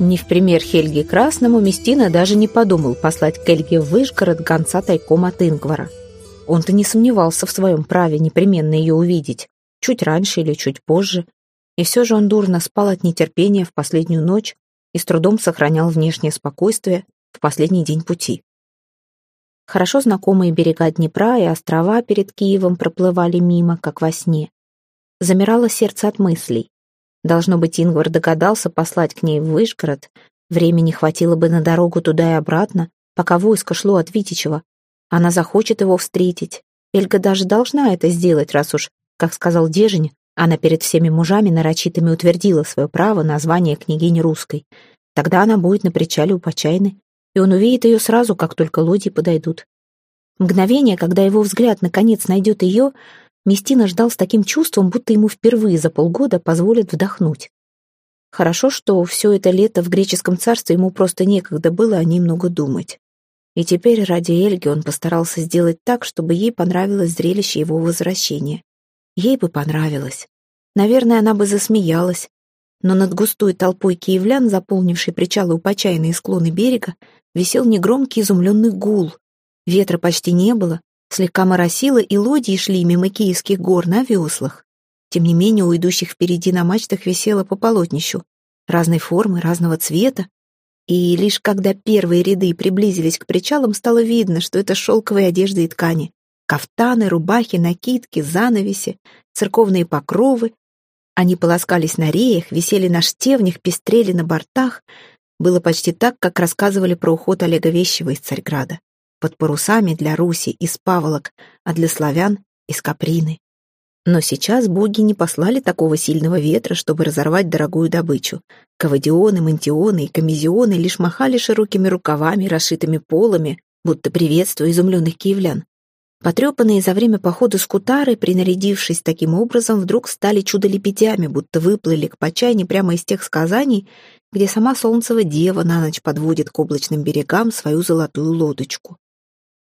Не в пример Хельге Красному Местина даже не подумал послать к Эльге в Вышгород гонца тайком от Ингвара. Он-то не сомневался в своем праве непременно ее увидеть, чуть раньше или чуть позже, и все же он дурно спал от нетерпения в последнюю ночь и с трудом сохранял внешнее спокойствие в последний день пути. Хорошо знакомые берега Днепра и острова перед Киевом проплывали мимо, как во сне. Замирало сердце от мыслей. Должно быть, Ингвар догадался послать к ней в Вышгород. Времени хватило бы на дорогу туда и обратно, пока войско шло от Витичева. Она захочет его встретить. Эльга даже должна это сделать, раз уж, как сказал Дежень, она перед всеми мужами нарочитыми утвердила свое право на звание княгини русской. Тогда она будет на причале у Почайны, и он увидит ее сразу, как только лодьи подойдут. Мгновение, когда его взгляд наконец найдет ее, Местина ждал с таким чувством, будто ему впервые за полгода позволят вдохнуть. Хорошо, что все это лето в греческом царстве ему просто некогда было о ней много думать. И теперь ради Эльги он постарался сделать так, чтобы ей понравилось зрелище его возвращения. Ей бы понравилось. Наверное, она бы засмеялась. Но над густой толпой киевлян, заполнившей причалы у почайные склоны берега, висел негромкий изумленный гул. Ветра почти не было, слегка моросило, и лодьи шли мимо киевских гор на веслах. Тем не менее, у идущих впереди на мачтах висело по полотнищу. Разной формы, разного цвета. И лишь когда первые ряды приблизились к причалам, стало видно, что это шелковые одежды и ткани. Кафтаны, рубахи, накидки, занавеси, церковные покровы. Они полоскались на реях, висели на штевнях, пестрели на бортах. Было почти так, как рассказывали про уход Олега Вещева из Царьграда. Под парусами для Руси из паволок, а для славян — из каприны. Но сейчас боги не послали такого сильного ветра, чтобы разорвать дорогую добычу. Кавадионы, мантионы и комизионы лишь махали широкими рукавами, расшитыми полами, будто приветствуя изумленных киевлян. Потрепанные за время похода скутары, принарядившись таким образом, вдруг стали чудо-лебедями, будто выплыли к Почайне прямо из тех сказаний, где сама Солнцева дева на ночь подводит к облачным берегам свою золотую лодочку.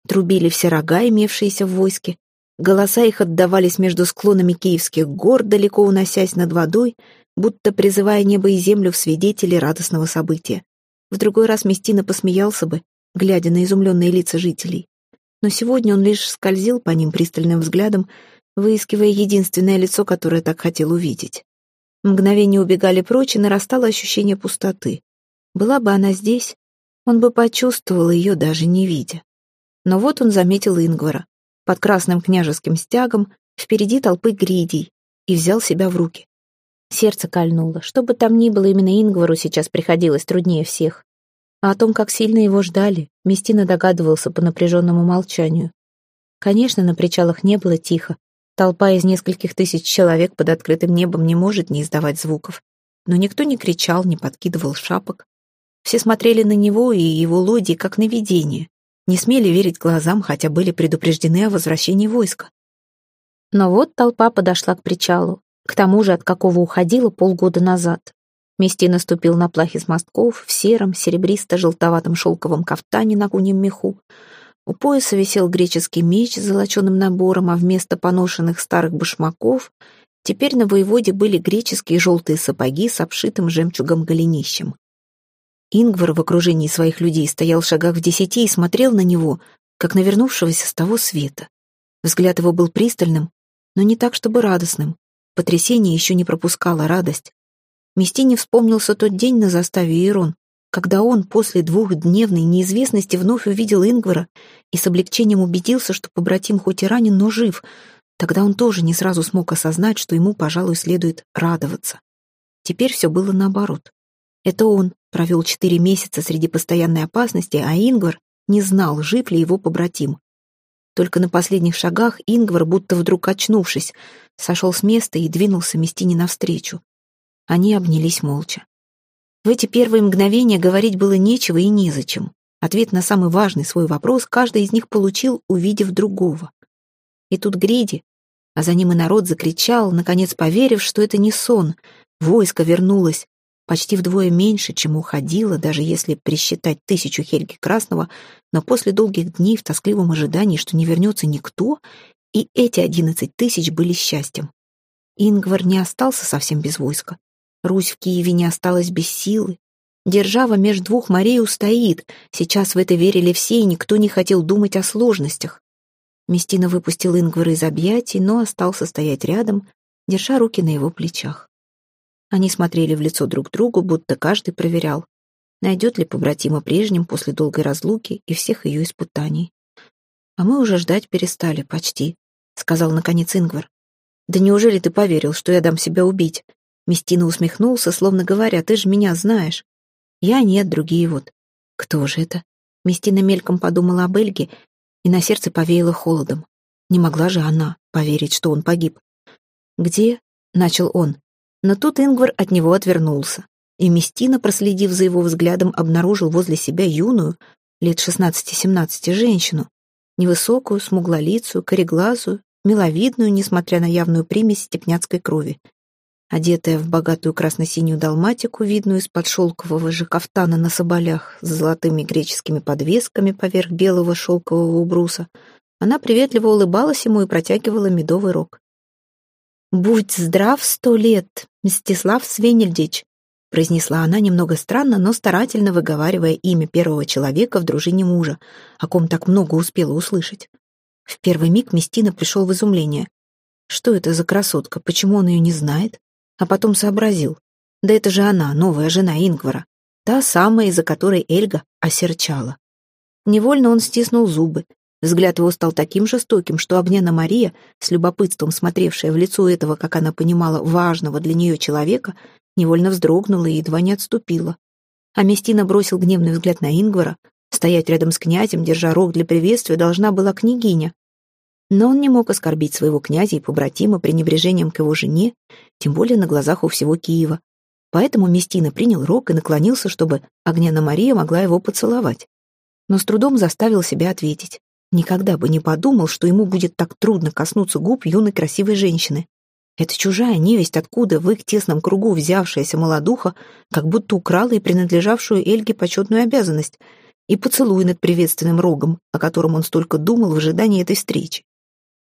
Трубили все рога, имевшиеся в войске. Голоса их отдавались между склонами киевских гор, далеко уносясь над водой, будто призывая небо и землю в свидетели радостного события. В другой раз Местина посмеялся бы, глядя на изумленные лица жителей но сегодня он лишь скользил по ним пристальным взглядом, выискивая единственное лицо, которое так хотел увидеть. Мгновения убегали прочь, и нарастало ощущение пустоты. Была бы она здесь, он бы почувствовал ее, даже не видя. Но вот он заметил Ингвара, под красным княжеским стягом, впереди толпы гридей, и взял себя в руки. Сердце кольнуло. Что бы там ни было, именно Ингвару сейчас приходилось труднее всех. А о том, как сильно его ждали, Местина догадывался по напряженному молчанию. Конечно, на причалах не было тихо. Толпа из нескольких тысяч человек под открытым небом не может не издавать звуков. Но никто не кричал, не подкидывал шапок. Все смотрели на него и его лодии, как на видение. Не смели верить глазам, хотя были предупреждены о возвращении войска. Но вот толпа подошла к причалу, к тому же, от какого уходила полгода назад. Мести наступил на плахи с мостков в сером, серебристо-желтоватом шелковом кафтане на гунем меху. У пояса висел греческий меч с золоченым набором, а вместо поношенных старых башмаков теперь на воеводе были греческие желтые сапоги с обшитым жемчугом голенищем. Ингвар в окружении своих людей стоял в шагах в десяти и смотрел на него, как на вернувшегося с того света. Взгляд его был пристальным, но не так, чтобы радостным. Потрясение еще не пропускало радость. Местине вспомнился тот день на заставе Ирон, когда он после двухдневной неизвестности вновь увидел Ингвара и с облегчением убедился, что побратим хоть и ранен, но жив. Тогда он тоже не сразу смог осознать, что ему, пожалуй, следует радоваться. Теперь все было наоборот. Это он провел четыре месяца среди постоянной опасности, а Ингвар не знал, жив ли его побратим. Только на последних шагах Ингвар, будто вдруг очнувшись, сошел с места и двинулся Местине навстречу. Они обнялись молча. В эти первые мгновения говорить было нечего и незачем. Ответ на самый важный свой вопрос каждый из них получил, увидев другого. И тут Гриди, а за ним и народ закричал, наконец поверив, что это не сон. Войско вернулось почти вдвое меньше, чем уходило, даже если присчитать тысячу Хельги Красного, но после долгих дней в тоскливом ожидании, что не вернется никто, и эти одиннадцать тысяч были счастьем. Ингвар не остался совсем без войска. Русь в Киеве не осталась без силы. Держава меж двух морей устоит. Сейчас в это верили все, и никто не хотел думать о сложностях. Местина выпустил Ингвара из объятий, но остался стоять рядом, держа руки на его плечах. Они смотрели в лицо друг другу, будто каждый проверял, найдет ли побратима прежним после долгой разлуки и всех ее испытаний. «А мы уже ждать перестали, почти», — сказал наконец Ингвар. «Да неужели ты поверил, что я дам себя убить?» Местина усмехнулся, словно говоря, «Ты же меня знаешь». «Я нет, другие вот». «Кто же это?» Местина мельком подумала об Эльге, и на сердце повеяло холодом. Не могла же она поверить, что он погиб. «Где?» — начал он. Но тут Ингвар от него отвернулся и Местина, проследив за его взглядом, обнаружил возле себя юную, лет 16-17, женщину, невысокую, смуглолицую, кореглазую, миловидную, несмотря на явную примесь степняцкой крови. Одетая в богатую красно-синюю далматику, видную из-под шелкового же кафтана на соболях, с золотыми греческими подвесками поверх белого шелкового убруса, она приветливо улыбалась ему и протягивала медовый рог. «Будь здрав сто лет, Мстислав Свенельдич!» произнесла она немного странно, но старательно выговаривая имя первого человека в дружине мужа, о ком так много успела услышать. В первый миг Местина пришел в изумление. Что это за красотка, почему он ее не знает? А потом сообразил. Да это же она, новая жена Ингвара, та самая, из-за которой Эльга осерчала. Невольно он стиснул зубы. Взгляд его стал таким жестоким, что Огняна Мария, с любопытством смотревшая в лицо этого, как она понимала, важного для нее человека, невольно вздрогнула и едва не отступила. А Местина бросил гневный взгляд на Ингвара. Стоять рядом с князем, держа рог для приветствия, должна была княгиня. Но он не мог оскорбить своего князя и побратима пренебрежением к его жене, тем более на глазах у всего Киева. Поэтому Местина принял рог и наклонился, чтобы Огняна Мария могла его поцеловать. Но с трудом заставил себя ответить. Никогда бы не подумал, что ему будет так трудно коснуться губ юной красивой женщины. Эта чужая невесть, откуда в их тесном кругу взявшаяся молодуха, как будто украла и принадлежавшую Эльге почетную обязанность, и поцелуй над приветственным рогом, о котором он столько думал в ожидании этой встречи.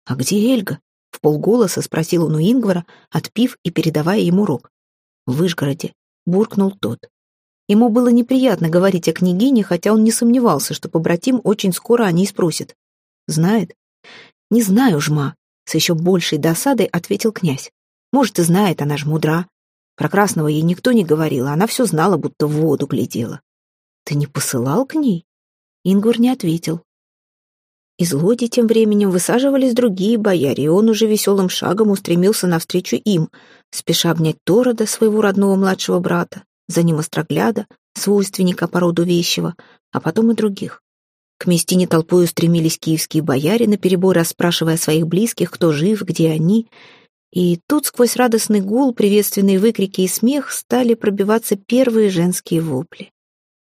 «А где Эльга?» — в полголоса спросил он у Ингвара, отпив и передавая ему рог. «В Вышгороде», — буркнул тот. Ему было неприятно говорить о княгине, хотя он не сомневался, что побратим очень скоро о ней спросит. «Знает?» «Не знаю, жма», с еще большей досадой ответил князь. Может, и знает, она ж мудра. Про Красного ей никто не говорил, а она все знала, будто в воду глядела. Ты не посылал к ней? Ингвар не ответил. Из лоди тем временем высаживались другие бояре, и он уже веселым шагом устремился навстречу им, спеша обнять Торода, своего родного младшего брата, за ним Острогляда, свойственника по роду вещего, а потом и других. К Местине толпой устремились киевские бояре, наперебой расспрашивая своих близких, кто жив, где они. И тут сквозь радостный гул, приветственные выкрики и смех стали пробиваться первые женские вопли.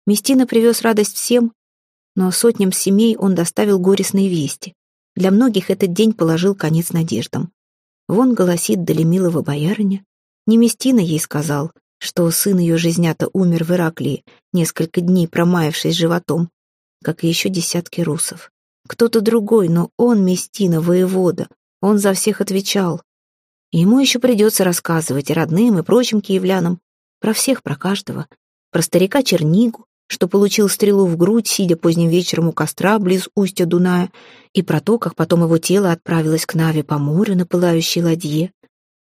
Местина привез радость всем, но сотням семей он доставил горестные вести. Для многих этот день положил конец надеждам. Вон голосит Долемилова боярыня. Не Местина ей сказал, что сын ее жизнята умер в Ираклии, несколько дней промаявшись животом, как и еще десятки русов. Кто-то другой, но он Местина, воевода. Он за всех отвечал. ему еще придется рассказывать и родным, и прочим киевлянам. Про всех, про каждого. Про старика Чернигу, что получил стрелу в грудь, сидя поздним вечером у костра близ устья Дуная, и про то, как потом его тело отправилось к Наве по морю на пылающей ладье,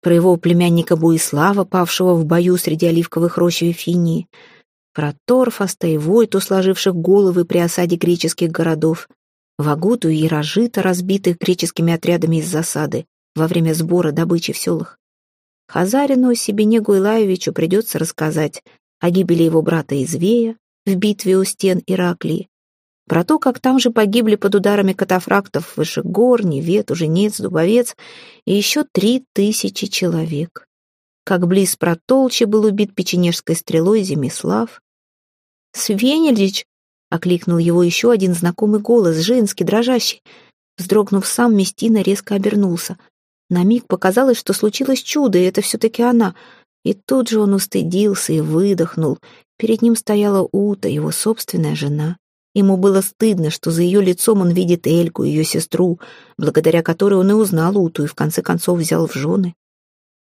про его племянника Буислава, павшего в бою среди оливковых рощ Вифинии, про Торфаста и Войту, сложивших головы при осаде греческих городов, Вагуту и Яражита, разбитых греческими отрядами из засады во время сбора добычи в селах. Хазарину Себенегу Илаевичу придется рассказать о гибели его брата Извея в битве у стен Ираклии, про то, как там же погибли под ударами катафрактов Вышегор, Невет, Уженец, Дубовец и еще три тысячи человек как близ Протолчи был убит печенежской стрелой Зимислав. «Свенельдич!» — окликнул его еще один знакомый голос, женский, дрожащий. Вздрогнув сам, Местина резко обернулся. На миг показалось, что случилось чудо, и это все-таки она. И тут же он устыдился и выдохнул. Перед ним стояла Ута, его собственная жена. Ему было стыдно, что за ее лицом он видит Эльку, ее сестру, благодаря которой он и узнал Уту и в конце концов взял в жены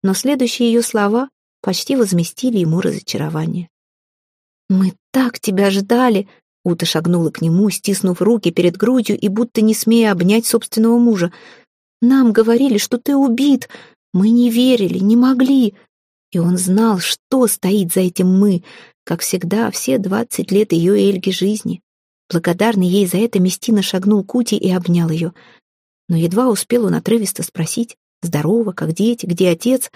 но следующие ее слова почти возместили ему разочарование. «Мы так тебя ждали!» Ута шагнула к нему, стиснув руки перед грудью и будто не смея обнять собственного мужа. «Нам говорили, что ты убит. Мы не верили, не могли». И он знал, что стоит за этим «мы», как всегда, все двадцать лет ее Эльги жизни. Благодарный ей за это, Местина шагнул к Ути и обнял ее. Но едва успел он отрывисто спросить, «Здорово, как дети, где отец?»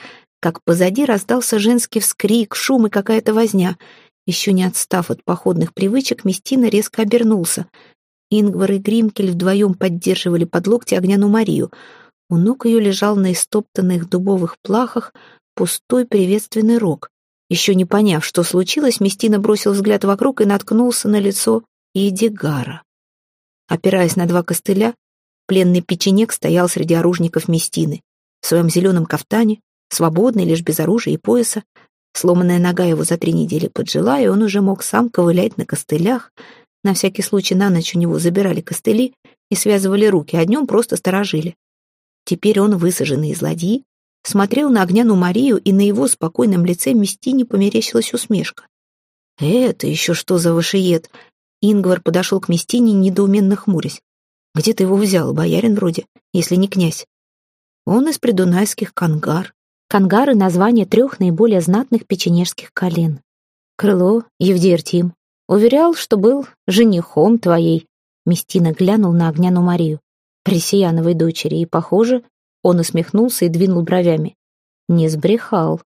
как позади раздался женский вскрик, шум и какая-то возня. Еще не отстав от походных привычек, Местина резко обернулся. Ингвар и Гримкель вдвоем поддерживали под локти Огняну Марию. У ног ее лежал на истоптанных дубовых плахах пустой приветственный рог. Еще не поняв, что случилось, Местина бросил взгляд вокруг и наткнулся на лицо Едигара. Опираясь на два костыля, пленный печенек стоял среди оружников Местины. В своем зеленом кафтане, свободный, лишь без оружия и пояса. Сломанная нога его за три недели поджила, и он уже мог сам ковылять на костылях. На всякий случай на ночь у него забирали костыли и связывали руки, а днем просто сторожили. Теперь он, высаженный из ладьи, смотрел на огняну Марию, и на его спокойном лице Местине померещилась усмешка. «Это еще что за вышиет?» Ингвар подошел к Местине, недоуменно хмурясь. «Где ты его взял, боярин вроде, если не князь?» «Он из придунайских кангар. Кангары — название трех наиболее знатных печенежских колен. Крыло, Евдертим. Уверял, что был женихом твоей. Местина глянул на Огняну Марию, Пресияновой дочери, и, похоже, он усмехнулся и двинул бровями. Не сбрехал.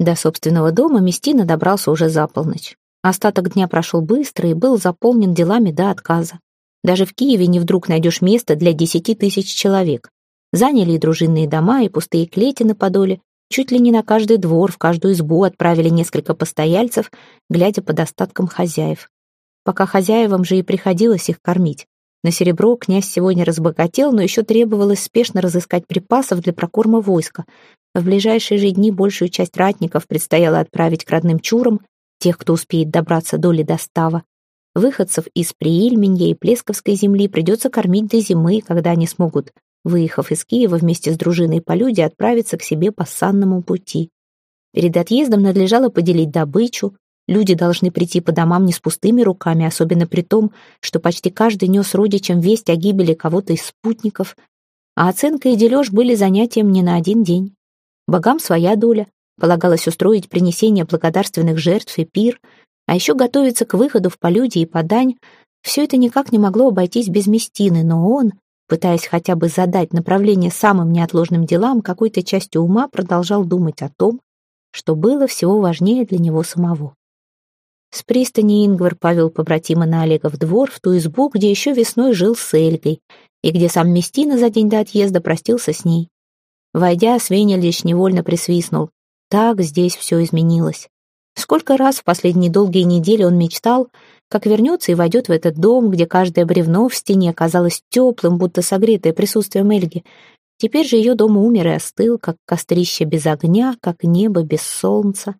До собственного дома Местина добрался уже за полночь. Остаток дня прошел быстро и был заполнен делами до отказа. Даже в Киеве не вдруг найдешь место для десяти тысяч человек. Заняли и дружинные дома, и пустые клети на подоле. Чуть ли не на каждый двор, в каждую избу отправили несколько постояльцев, глядя по достаткам хозяев. Пока хозяевам же и приходилось их кормить. На серебро князь сегодня разбогател, но еще требовалось спешно разыскать припасов для прокорма войска. В ближайшие же дни большую часть ратников предстояло отправить к родным чурам, тех, кто успеет добраться до ледостава. Выходцев из Приильменья и Плесковской земли придется кормить до зимы, когда они смогут выехав из Киева вместе с дружиной по люди, отправиться к себе по санному пути. Перед отъездом надлежало поделить добычу, люди должны прийти по домам не с пустыми руками, особенно при том, что почти каждый нес родичам весть о гибели кого-то из спутников, а оценка и дележ были занятием не на один день. Богам своя доля, полагалось устроить принесение благодарственных жертв и пир, а еще готовиться к выходу в полюдие и подань. Все это никак не могло обойтись без Местины, но он, Пытаясь хотя бы задать направление самым неотложным делам, какой-то частью ума продолжал думать о том, что было всего важнее для него самого. С пристани Ингвар повел побратима на Олегов двор, в ту избу, где еще весной жил с Эльгой, и где сам Местина за день до отъезда простился с ней. Войдя, Свенельич невольно присвистнул. Так здесь все изменилось. Сколько раз в последние долгие недели он мечтал, как вернется и войдет в этот дом, где каждое бревно в стене казалось теплым, будто согретое присутствием Эльги. Теперь же ее дом умер и остыл, как кострище без огня, как небо без солнца.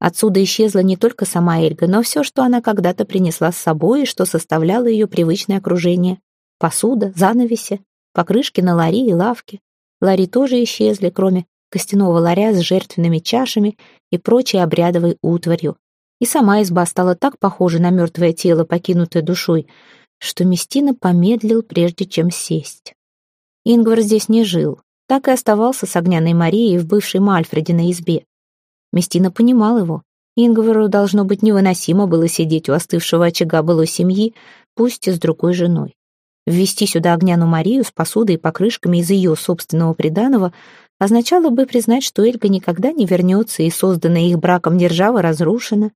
Отсюда исчезла не только сама Эльга, но все, что она когда-то принесла с собой и что составляло ее привычное окружение. Посуда, занавеси, покрышки на лари и лавки. Лари тоже исчезли, кроме костяного ларя с жертвенными чашами и прочей обрядовой утварью. И сама изба стала так похожа на мертвое тело, покинутое душой, что Местина помедлил, прежде чем сесть. Ингвар здесь не жил, так и оставался с Огняной Марией в бывшей Мальфрединой избе. Местина понимал его. Ингвару должно быть невыносимо было сидеть у остывшего очага былой семьи, пусть и с другой женой. Ввести сюда Огняну Марию с посудой и покрышками из ее собственного приданого означало бы признать, что Эльга никогда не вернется, и созданная их браком держава разрушена.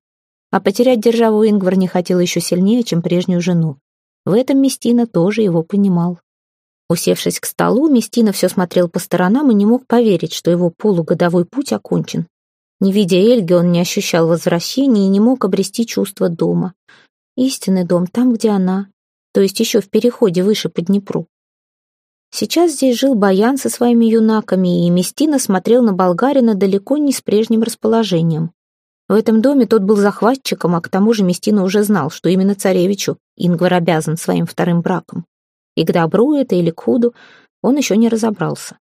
А потерять державу Ингвар не хотел еще сильнее, чем прежнюю жену. В этом Местина тоже его понимал. Усевшись к столу, Местина все смотрел по сторонам и не мог поверить, что его полугодовой путь окончен. Не видя Эльги, он не ощущал возвращения и не мог обрести чувство дома. Истинный дом там, где она, то есть еще в переходе выше по Днепру. Сейчас здесь жил Баян со своими юнаками, и Местина смотрел на болгарина далеко не с прежним расположением. В этом доме тот был захватчиком, а к тому же Местина уже знал, что именно царевичу Ингвар обязан своим вторым браком. И к добру это или к худу он еще не разобрался.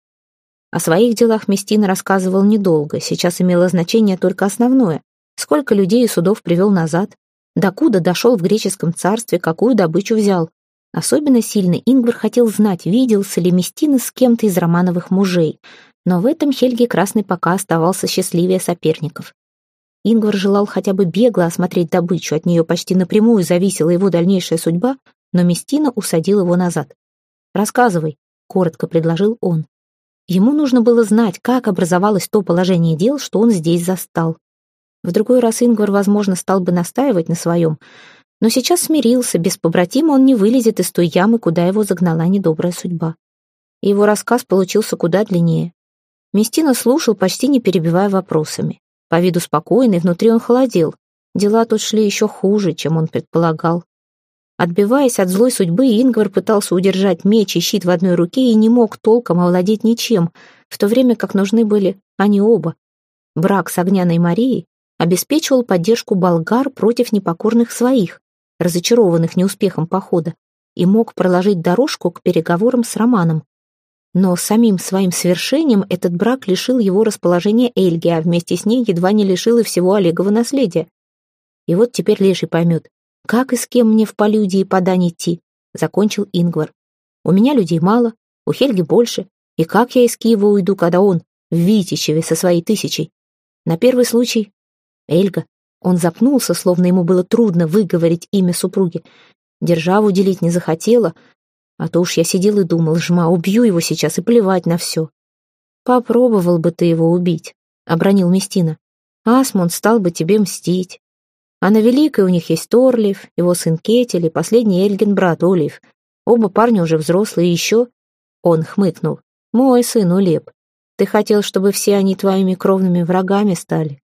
О своих делах Местина рассказывал недолго, сейчас имело значение только основное. Сколько людей и судов привел назад? Докуда дошел в греческом царстве, какую добычу взял? Особенно сильно Ингвар хотел знать, виделся ли Местина с кем-то из романовых мужей, но в этом Хельги Красный пока оставался счастливее соперников. Ингвар желал хотя бы бегло осмотреть добычу, от нее почти напрямую зависела его дальнейшая судьба, но Местина усадил его назад. «Рассказывай», — коротко предложил он. Ему нужно было знать, как образовалось то положение дел, что он здесь застал. В другой раз Ингвар, возможно, стал бы настаивать на своем, но сейчас смирился, без побратима он не вылезет из той ямы, куда его загнала недобрая судьба. Его рассказ получился куда длиннее. Местина слушал, почти не перебивая вопросами. По виду спокойный, внутри он холодел. Дела тут шли еще хуже, чем он предполагал. Отбиваясь от злой судьбы, Ингвар пытался удержать меч и щит в одной руке и не мог толком овладеть ничем, в то время как нужны были они оба. Брак с Огняной Марией обеспечивал поддержку болгар против непокорных своих, разочарованных неуспехом похода, и мог проложить дорожку к переговорам с Романом, но самим своим свершением этот брак лишил его расположения Эльги, а вместе с ней едва не лишил и всего Олегова наследия. И вот теперь Леший поймет, как и с кем мне в полюдии подань идти, закончил Ингвар. У меня людей мало, у Хельги больше, и как я из Киева уйду, когда он в Витичеве со своей тысячей? На первый случай Эльга. Он запнулся, словно ему было трудно выговорить имя супруги. Державу делить не захотела, а то уж я сидел и думал, жма, убью его сейчас и плевать на все. Попробовал бы ты его убить, — обронил Местина. Асмунд стал бы тебе мстить. А на Великой у них есть Торлив, его сын Кетель и последний Эльгин брат Олив. Оба парня уже взрослые, и еще... Он хмыкнул. Мой сын Улеп. Ты хотел, чтобы все они твоими кровными врагами стали.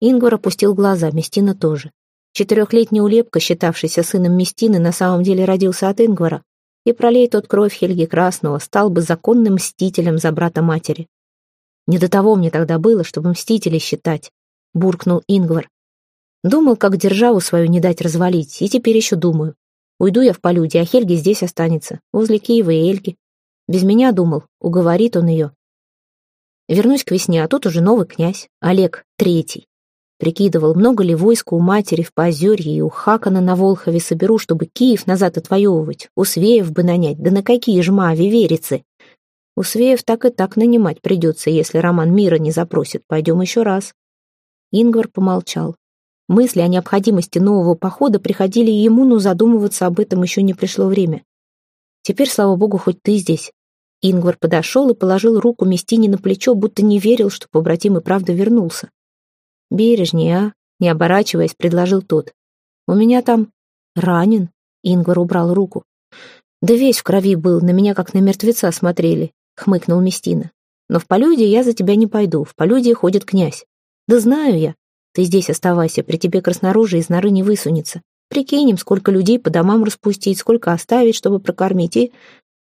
Ингвар опустил глаза, Местина тоже. Четырехлетний Улепка, считавшийся сыном Местины, на самом деле родился от Ингвара и пролей тот кровь Хельги Красного, стал бы законным мстителем за брата матери. Не до того мне тогда было, чтобы мстителей считать, буркнул Ингвар. Думал, как державу свою не дать развалить, и теперь еще думаю. Уйду я в полюде, а Хельги здесь останется, возле Киева и Эльги. Без меня думал, уговорит он ее. Вернусь к весне, а тут уже новый князь, Олег Третий. Прикидывал, много ли войска у матери в Поозерье и у Хакана на Волхове соберу, чтобы Киев назад отвоевывать, у Свеев бы нанять, да на какие жма, виверицы. У Свеев так и так нанимать придется, если Роман мира не запросит. Пойдем еще раз. Ингвар помолчал. Мысли о необходимости нового похода приходили ему, но задумываться об этом еще не пришло время. Теперь, слава богу, хоть ты здесь. Ингвар подошел и положил руку Местине на плечо, будто не верил, что побратим и правда вернулся. «Бережнее, а?» — не оборачиваясь, предложил тот. «У меня там ранен», — Ингвар убрал руку. «Да весь в крови был, на меня как на мертвеца смотрели», — хмыкнул Местина. «Но в полюде я за тебя не пойду, в полюде ходит князь». «Да знаю я. Ты здесь оставайся, при тебе красноружие из норы не высунется. Прикинем, сколько людей по домам распустить, сколько оставить, чтобы прокормить, и...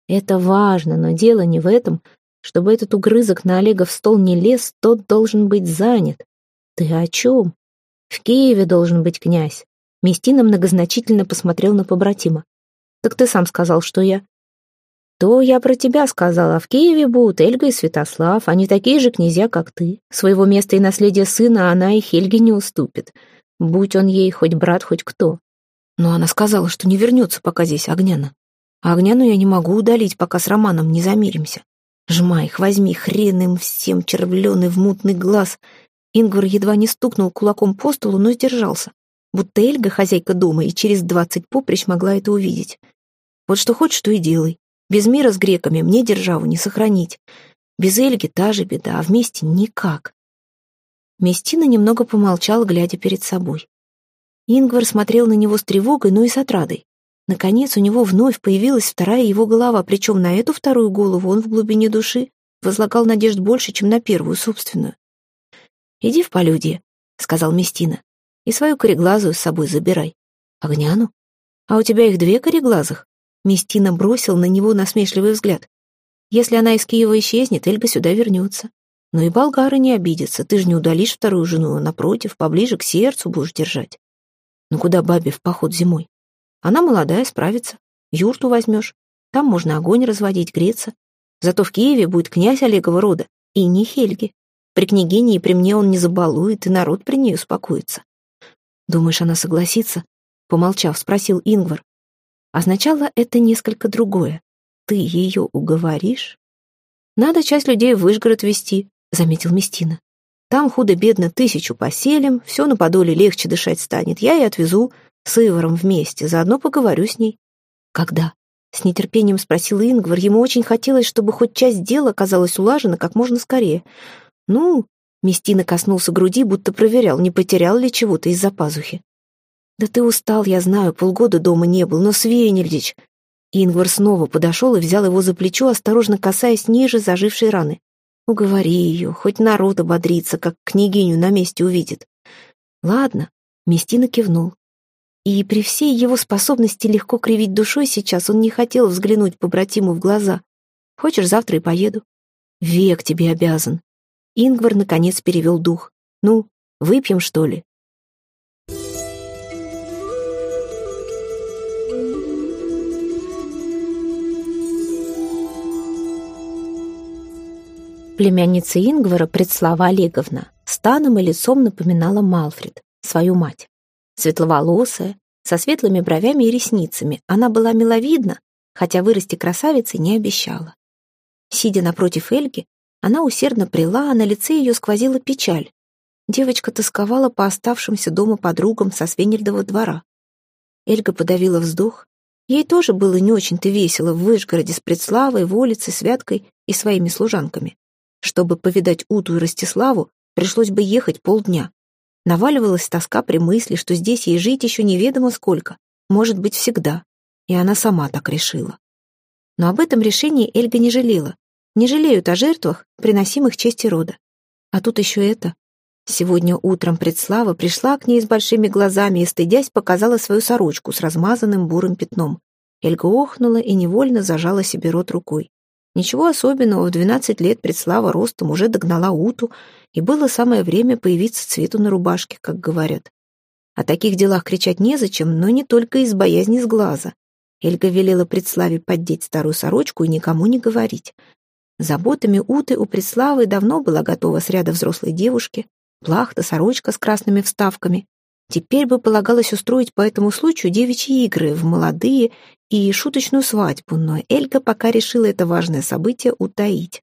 Это важно, но дело не в этом. Чтобы этот угрызок на Олега в стол не лез, тот должен быть занят. «Ты о чем?» «В Киеве должен быть князь». Местина многозначительно посмотрел на побратима. «Так ты сам сказал, что я...» «То я про тебя сказала. В Киеве будут Эльга и Святослав. Они такие же князья, как ты. Своего места и наследия сына она и Хельге не уступит. Будь он ей хоть брат, хоть кто. Но она сказала, что не вернется, пока здесь Огняна. А Огняну я не могу удалить, пока с Романом не замиримся. Жмай их, возьми, хрен им всем червленый в мутный глаз. Ингвар едва не стукнул кулаком по столу, но сдержался. Будто Эльга хозяйка дома и через двадцать поприщ могла это увидеть. Вот что хочешь, то и делай. Без мира с греками мне державу не сохранить. Без Эльги та же беда, а вместе никак. Местина немного помолчал, глядя перед собой. Ингвар смотрел на него с тревогой, но и с отрадой. Наконец у него вновь появилась вторая его голова, причем на эту вторую голову он в глубине души возлагал надежд больше, чем на первую собственную. «Иди в полюдье», — сказал Местина, — «и свою кореглазую с собой забирай». «Огняну? А у тебя их две кореглазых?» Местина бросил на него насмешливый взгляд. «Если она из Киева исчезнет, Эльга сюда вернется. Но и болгары не обидятся, ты же не удалишь вторую жену, а напротив, поближе к сердцу будешь держать. Ну куда бабе в поход зимой? Она молодая, справится. Юрту возьмешь. Там можно огонь разводить, греться. Зато в Киеве будет князь Олегова рода, и не Хельги. При княгине и при мне он не забалует, и народ при ней успокоится. Думаешь, она согласится? Помолчав, спросил Ингвар. Означало это несколько другое. Ты ее уговоришь? Надо часть людей в Вышгород везти, заметил Местина. Там худо-бедно тысячу поселим, все на подоле легче дышать станет. Я и отвезу с Иваром вместе, заодно поговорю с ней. Когда? С нетерпением спросил Ингвар. Ему очень хотелось, чтобы хоть часть дела оказалась улажена как можно скорее. Ну, Местина коснулся груди, будто проверял, не потерял ли чего-то из-за пазухи. «Да ты устал, я знаю, полгода дома не был, но Свенельдич...» Ингвар снова подошел и взял его за плечо, осторожно касаясь ниже зажившей раны. «Уговори ее, хоть народ ободрится, как княгиню на месте увидит». «Ладно», — Местина кивнул. И при всей его способности легко кривить душой сейчас он не хотел взглянуть по братиму в глаза. «Хочешь, завтра и поеду?» «Век тебе обязан». Ингвар наконец перевел дух. «Ну, выпьем, что ли?» Племянница Ингвара, Предслава Олеговна, станом и лицом напоминала Малфред, свою мать. Светловолосая, со светлыми бровями и ресницами, она была миловидна, хотя вырасти красавицей не обещала. Сидя напротив Эльги, она усердно прила, а на лице ее сквозила печаль. Девочка тосковала по оставшимся дома подругам со Свенельдова двора. Эльга подавила вздох. Ей тоже было не очень-то весело в Вышгороде с Предславой, Волицей, Святкой и своими служанками. Чтобы повидать Уту и Ростиславу, пришлось бы ехать полдня. Наваливалась тоска при мысли, что здесь ей жить еще неведомо сколько, может быть, всегда. И она сама так решила. Но об этом решении Эльга не жалела. Не жалеют о жертвах, приносимых чести рода. А тут еще это. Сегодня утром предслава пришла к ней с большими глазами и, стыдясь, показала свою сорочку с размазанным бурым пятном. Эльга охнула и невольно зажала себе рот рукой. Ничего особенного, в 12 лет предслава ростом уже догнала Уту, и было самое время появиться цвету на рубашке, как говорят. О таких делах кричать незачем, но не только из боязни с глаза. Эльга велела предславе поддеть старую сорочку и никому не говорить. Заботами Уты у предславы давно была готова с ряда взрослой девушки, плахта, сорочка с красными вставками. Теперь бы полагалось устроить по этому случаю девичьи игры в молодые и шуточную свадьбу, но Эльга пока решила это важное событие утаить.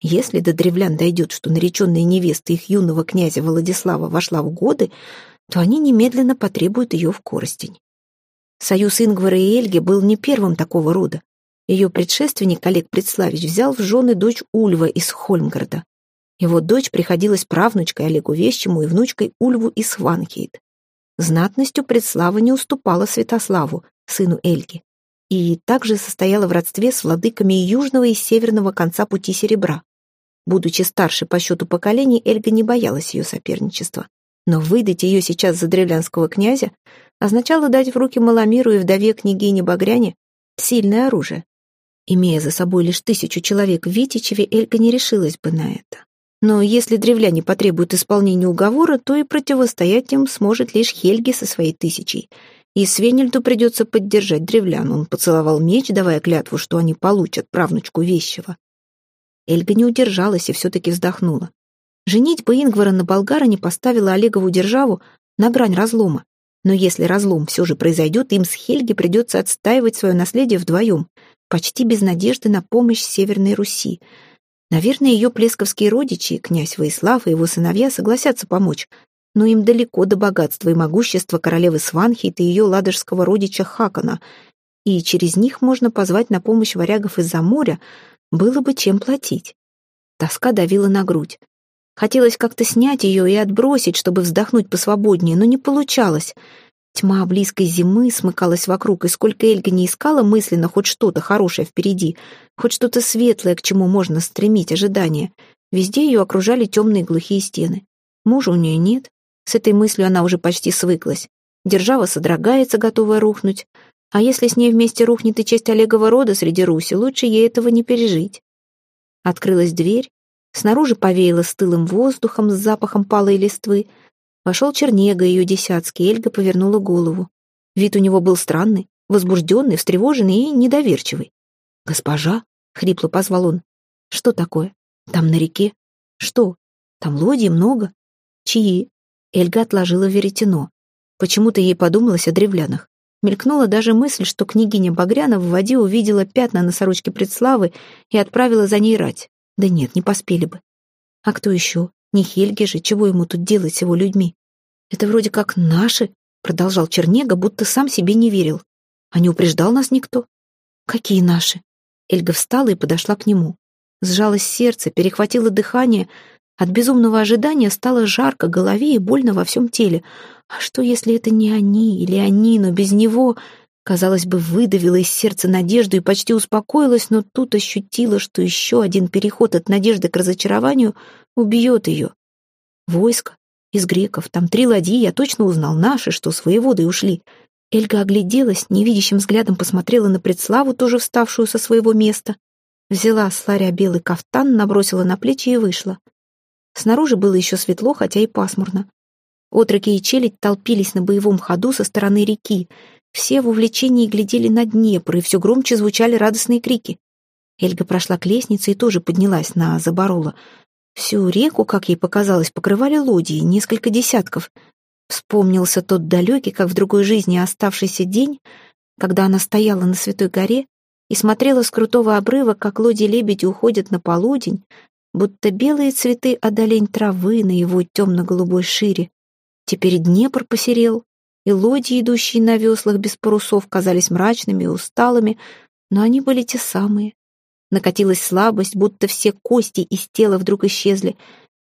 Если до древлян дойдет, что нареченная невеста их юного князя Владислава вошла в годы, то они немедленно потребуют ее в коростень. Союз Ингвара и Эльги был не первым такого рода. Ее предшественник Олег Предславич взял в жены дочь Ульва из Хольмгарда. Его дочь приходилась правнучкой Олегу Вещему и внучкой Ульву из Хванхейт. Знатностью Предслава не уступала Святославу, сыну Эльги и также состояла в родстве с владыками южного и северного конца пути серебра. Будучи старше по счету поколений, Эльга не боялась ее соперничества. Но выдать ее сейчас за древлянского князя означало дать в руки Маломиру и вдове княгине Багряне сильное оружие. Имея за собой лишь тысячу человек в Витичеве, Эльга не решилась бы на это. Но если древляне потребуют исполнения уговора, то и противостоять им сможет лишь Хельги со своей тысячей — и Свенельду придется поддержать древлян. Он поцеловал меч, давая клятву, что они получат правнучку вещего. Эльга не удержалась и все-таки вздохнула. Женить бы Ингвара на болгара не поставила Олегову державу на грань разлома. Но если разлом все же произойдет, им с Хельги придется отстаивать свое наследие вдвоем, почти без надежды на помощь Северной Руси. Наверное, ее плесковские родичи, князь Воислав и его сыновья, согласятся помочь, но им далеко до богатства и могущества королевы Сванхейт и ее ладожского родича Хакана, и через них можно позвать на помощь варягов из-за моря, было бы чем платить. Тоска давила на грудь. Хотелось как-то снять ее и отбросить, чтобы вздохнуть посвободнее, но не получалось. Тьма близкой зимы смыкалась вокруг, и сколько Эльга не искала мысленно хоть что-то хорошее впереди, хоть что-то светлое, к чему можно стремить ожидания, везде ее окружали темные глухие стены. Мужа у нее нет, с этой мыслью она уже почти свыклась. Держава содрогается, готовая рухнуть. А если с ней вместе рухнет и честь Олегова рода среди Руси, лучше ей этого не пережить. Открылась дверь, снаружи повеяло стылым воздухом с запахом палой листвы. Вошел Чернега, ее десятский, Эльга повернула голову. Вид у него был странный, возбужденный, встревоженный и недоверчивый. «Госпожа?» — хрипло позвал он. «Что такое? Там на реке? Что?» Там лодий много. Чьи? Эльга отложила веретено. Почему-то ей подумалось о древлянах. Мелькнула даже мысль, что княгиня Багряна в воде увидела пятна на сорочке предславы и отправила за ней рать. Да нет, не поспели бы. А кто еще? Не Хельги же, чего ему тут делать с его людьми? Это вроде как наши, продолжал Чернега, будто сам себе не верил. А не упреждал нас никто? Какие наши? Эльга встала и подошла к нему. Сжалось сердце, перехватило дыхание. От безумного ожидания стало жарко голове и больно во всем теле. А что, если это не они или они, но без него? Казалось бы, выдавила из сердца надежду и почти успокоилась, но тут ощутила, что еще один переход от надежды к разочарованию убьет ее. Войско из греков, там три ладьи, я точно узнал, наши, что с воеводой ушли. Эльга огляделась, невидящим взглядом посмотрела на предславу, тоже вставшую со своего места. Взяла с ларя белый кафтан, набросила на плечи и вышла. Снаружи было еще светло, хотя и пасмурно. Отроки и челядь толпились на боевом ходу со стороны реки. Все в увлечении глядели на Днепр, и все громче звучали радостные крики. Эльга прошла к лестнице и тоже поднялась на заборола. Всю реку, как ей показалось, покрывали лодии, несколько десятков. Вспомнился тот далекий, как в другой жизни оставшийся день, когда она стояла на Святой горе и смотрела с крутого обрыва, как лоди-лебеди уходят на полудень, будто белые цветы одолень травы на его темно-голубой шире. Теперь Днепр посерел, и лодии, идущие на веслах без парусов, казались мрачными и усталыми, но они были те самые. Накатилась слабость, будто все кости из тела вдруг исчезли.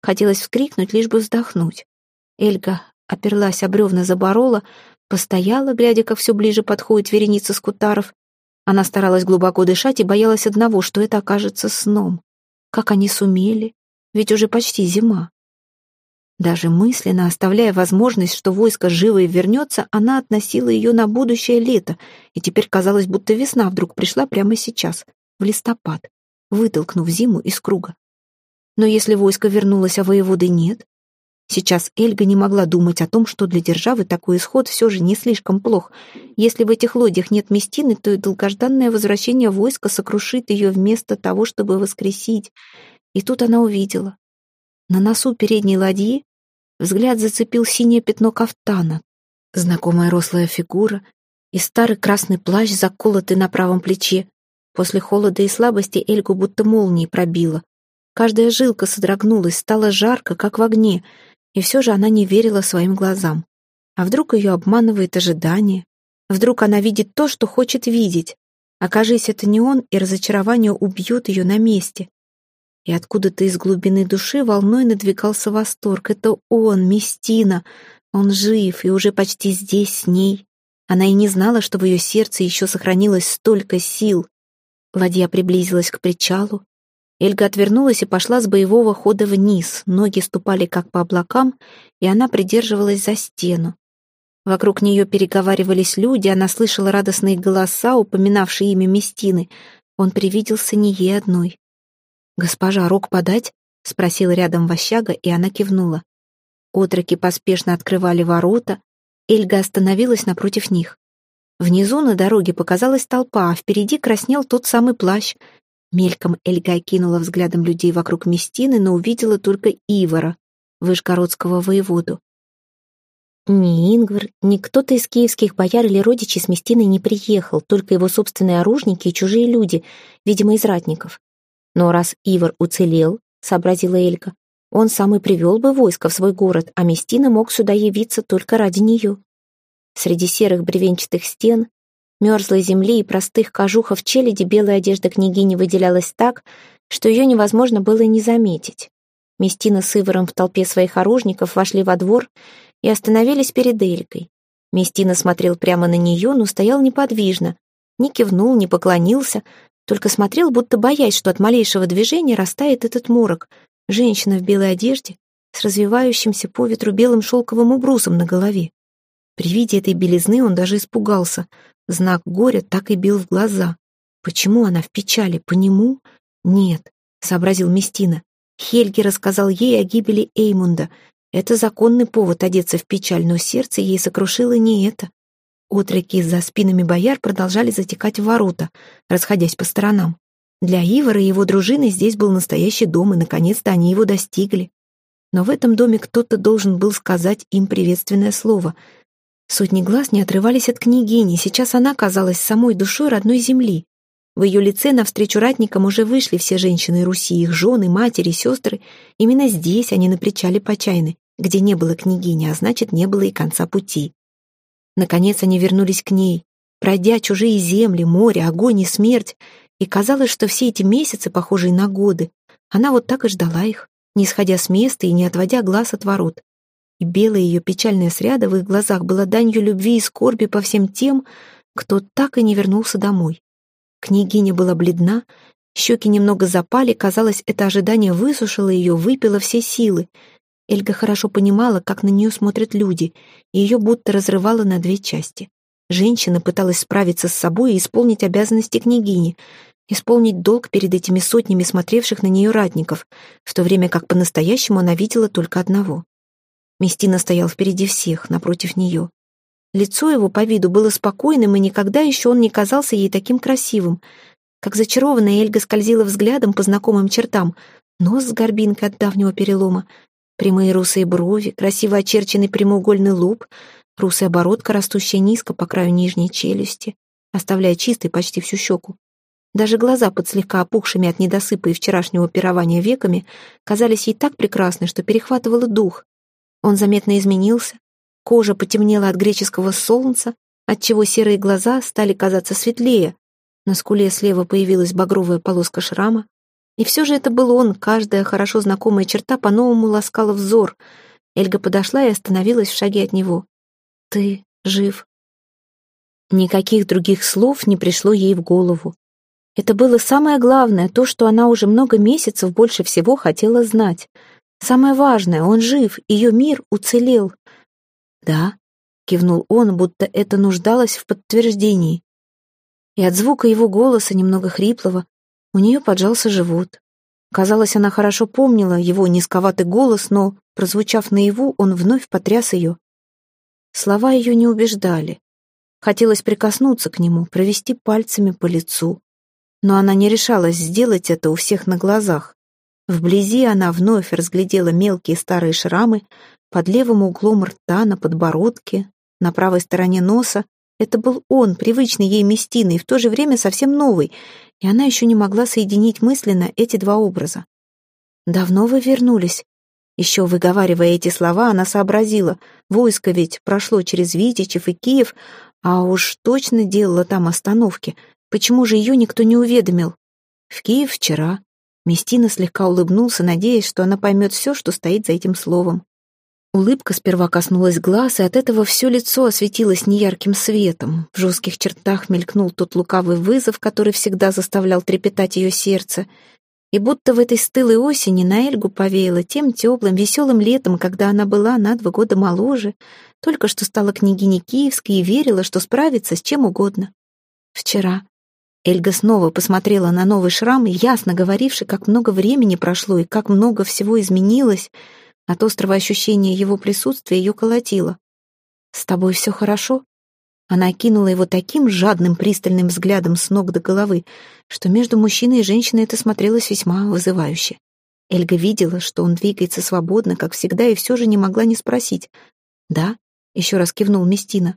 Хотелось вскрикнуть, лишь бы вздохнуть. Эльга оперлась об бревна заборола, постояла, глядя, как все ближе подходит вереница скутаров. Она старалась глубоко дышать и боялась одного, что это окажется сном. Как они сумели? Ведь уже почти зима. Даже мысленно, оставляя возможность, что войско живо и вернется, она относила ее на будущее лето, и теперь казалось, будто весна вдруг пришла прямо сейчас, в листопад, вытолкнув зиму из круга. Но если войско вернулось, а воеводы нет, Сейчас Эльга не могла думать о том, что для державы такой исход все же не слишком плох. Если в этих лодях нет Местины, то и долгожданное возвращение войска сокрушит ее вместо того, чтобы воскресить. И тут она увидела. На носу передней ладьи взгляд зацепил синее пятно кафтана, знакомая рослая фигура и старый красный плащ, заколотый на правом плече. После холода и слабости Эльгу будто молнией пробило. Каждая жилка содрогнулась, стало жарко, как в огне — и все же она не верила своим глазам. А вдруг ее обманывает ожидание? Вдруг она видит то, что хочет видеть? Окажись, это не он, и разочарование убьет ее на месте. И откуда-то из глубины души волной надвигался восторг. Это он, Местина. Он жив и уже почти здесь с ней. Она и не знала, что в ее сердце еще сохранилось столько сил. Ладья приблизилась к причалу, Эльга отвернулась и пошла с боевого хода вниз. Ноги ступали как по облакам, и она придерживалась за стену. Вокруг нее переговаривались люди, она слышала радостные голоса, упоминавшие имя Местины. Он привиделся не ей одной. «Госпожа, рог подать?» — спросил рядом Ващага, и она кивнула. Отроки поспешно открывали ворота. Эльга остановилась напротив них. Внизу на дороге показалась толпа, а впереди краснел тот самый плащ — Мельком Эльга кинула взглядом людей вокруг Местины, но увидела только Ивара, вышгородского воеводу. Ни Ингвар, ни кто-то из киевских бояр или родичей с Местины не приехал, только его собственные оружники и чужие люди, видимо, из ратников. Но раз Ивар уцелел, сообразила Элька, он сам и привел бы войско в свой город, а Местина мог сюда явиться только ради нее. Среди серых бревенчатых стен, мерзлой земли и простых кожухов челяди белая одежда княгини выделялась так, что ее невозможно было не заметить. Местина с Иваром в толпе своих оружников вошли во двор и остановились перед Элькой. Местина смотрел прямо на нее, но стоял неподвижно, не кивнул, не поклонился, только смотрел, будто боясь, что от малейшего движения растает этот морок. Женщина в белой одежде с развивающимся по ветру белым шелковым убрусом на голове. При виде этой белизны он даже испугался. Знак горя так и бил в глаза. Почему она в печали? По нему? Нет, сообразил Местина. Хельги рассказал ей о гибели Эймунда. Это законный повод одеться в печаль, но сердце ей сокрушило не это. Отроки за спинами бояр продолжали затекать в ворота, расходясь по сторонам. Для Ивара и его дружины здесь был настоящий дом, и наконец-то они его достигли. Но в этом доме кто-то должен был сказать им приветственное слово. Сотни глаз не отрывались от княгини, сейчас она казалась самой душой родной земли. В ее лице навстречу ратникам уже вышли все женщины Руси, их жены, матери, сестры. Именно здесь они на причале Почайны, где не было княгини, а значит, не было и конца пути. Наконец они вернулись к ней, пройдя чужие земли, море, огонь и смерть, и казалось, что все эти месяцы, похожие на годы, она вот так и ждала их, не сходя с места и не отводя глаз от ворот. И белая ее печальная сряда в их глазах была данью любви и скорби по всем тем, кто так и не вернулся домой. Княгиня была бледна, щеки немного запали, казалось, это ожидание высушило ее, выпило все силы. Эльга хорошо понимала, как на нее смотрят люди, и ее будто разрывало на две части. Женщина пыталась справиться с собой и исполнить обязанности княгини, исполнить долг перед этими сотнями смотревших на нее ратников, в то время как по-настоящему она видела только одного. Местина стоял впереди всех, напротив нее. Лицо его по виду было спокойным, и никогда еще он не казался ей таким красивым. Как зачарованная Эльга скользила взглядом по знакомым чертам. Нос с горбинкой от давнего перелома, прямые русые брови, красиво очерченный прямоугольный лоб, русая оборотка, растущая низко по краю нижней челюсти, оставляя чистой почти всю щеку. Даже глаза под слегка опухшими от недосыпа и вчерашнего пирования веками казались ей так прекрасны, что перехватывало дух. Он заметно изменился, Кожа потемнела от греческого солнца, отчего серые глаза стали казаться светлее. На скуле слева появилась багровая полоска шрама. И все же это был он, каждая хорошо знакомая черта по-новому ласкала взор. Эльга подошла и остановилась в шаге от него. «Ты жив». Никаких других слов не пришло ей в голову. Это было самое главное, то, что она уже много месяцев больше всего хотела знать. Самое важное, он жив, ее мир уцелел. «Да», — кивнул он, будто это нуждалось в подтверждении. И от звука его голоса, немного хриплого, у нее поджался живот. Казалось, она хорошо помнила его низковатый голос, но, прозвучав наяву, он вновь потряс ее. Слова ее не убеждали. Хотелось прикоснуться к нему, провести пальцами по лицу. Но она не решалась сделать это у всех на глазах. Вблизи она вновь разглядела мелкие старые шрамы, под левым углом рта, на подбородке, на правой стороне носа. Это был он, привычный ей Местина, и в то же время совсем новый, и она еще не могла соединить мысленно эти два образа. «Давно вы вернулись?» Еще выговаривая эти слова, она сообразила, войско ведь прошло через Витичев и Киев, а уж точно делала там остановки. Почему же ее никто не уведомил? В Киев вчера. Местина слегка улыбнулся, надеясь, что она поймет все, что стоит за этим словом. Улыбка сперва коснулась глаз, и от этого все лицо осветилось неярким светом. В жестких чертах мелькнул тот лукавый вызов, который всегда заставлял трепетать ее сердце. И будто в этой стылой осени на Эльгу повеяло тем теплым, веселым летом, когда она была на два года моложе, только что стала княгиней Киевской и верила, что справится с чем угодно. Вчера Эльга снова посмотрела на новый шрам, ясно говоривший, как много времени прошло и как много всего изменилось — от острого ощущения его присутствия ее колотило. «С тобой все хорошо?» Она окинула его таким жадным, пристальным взглядом с ног до головы, что между мужчиной и женщиной это смотрелось весьма вызывающе. Эльга видела, что он двигается свободно, как всегда, и все же не могла не спросить. «Да?» — еще раз кивнул Местина.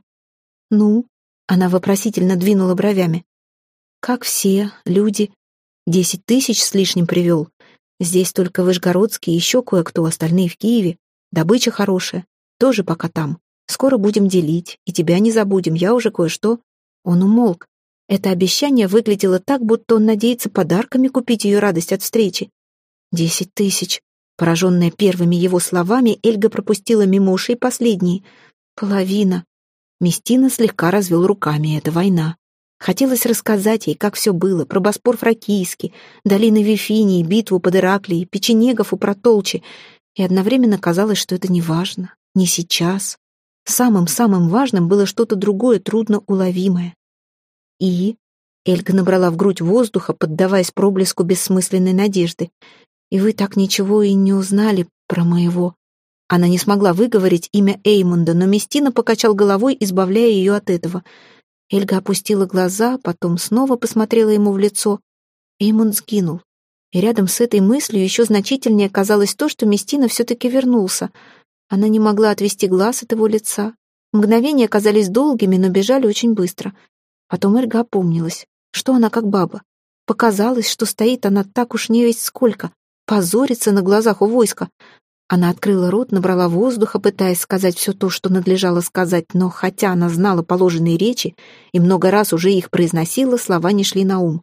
«Ну?» — она вопросительно двинула бровями. «Как все, люди. Десять тысяч с лишним привел. Здесь только Вышгородский и еще кое-кто, остальные в Киеве. Добыча хорошая. Тоже пока там. Скоро будем делить. И тебя не забудем, я уже кое-что...» Он умолк. Это обещание выглядело так, будто он надеется подарками купить ее радость от встречи. «Десять тысяч». Пораженная первыми его словами, Эльга пропустила мимо ушей последние. «Половина». Местина слегка развел руками. «Это война. Хотелось рассказать ей, как все было, про Боспор Фракийский, долины Вифинии, битву под Ираклией, печенегов у Протолчи, и одновременно казалось, что это не важно, не сейчас. Самым-самым важным было что-то другое, трудно уловимое. И Эльга набрала в грудь воздуха, поддаваясь проблеску бессмысленной надежды. «И вы так ничего и не узнали про моего...» Она не смогла выговорить имя Эймунда, но Местина покачал головой, избавляя ее от этого — Эльга опустила глаза, потом снова посмотрела ему в лицо. Эймон сгинул. И рядом с этой мыслью еще значительнее казалось то, что Местина все-таки вернулся. Она не могла отвести глаз от его лица. Мгновения казались долгими, но бежали очень быстро. Потом Эльга опомнилась, что она как баба. Показалось, что стоит она так уж не весь сколько, позорится на глазах у войска. Она открыла рот, набрала воздуха, пытаясь сказать все то, что надлежало сказать, но хотя она знала положенные речи и много раз уже их произносила, слова не шли на ум.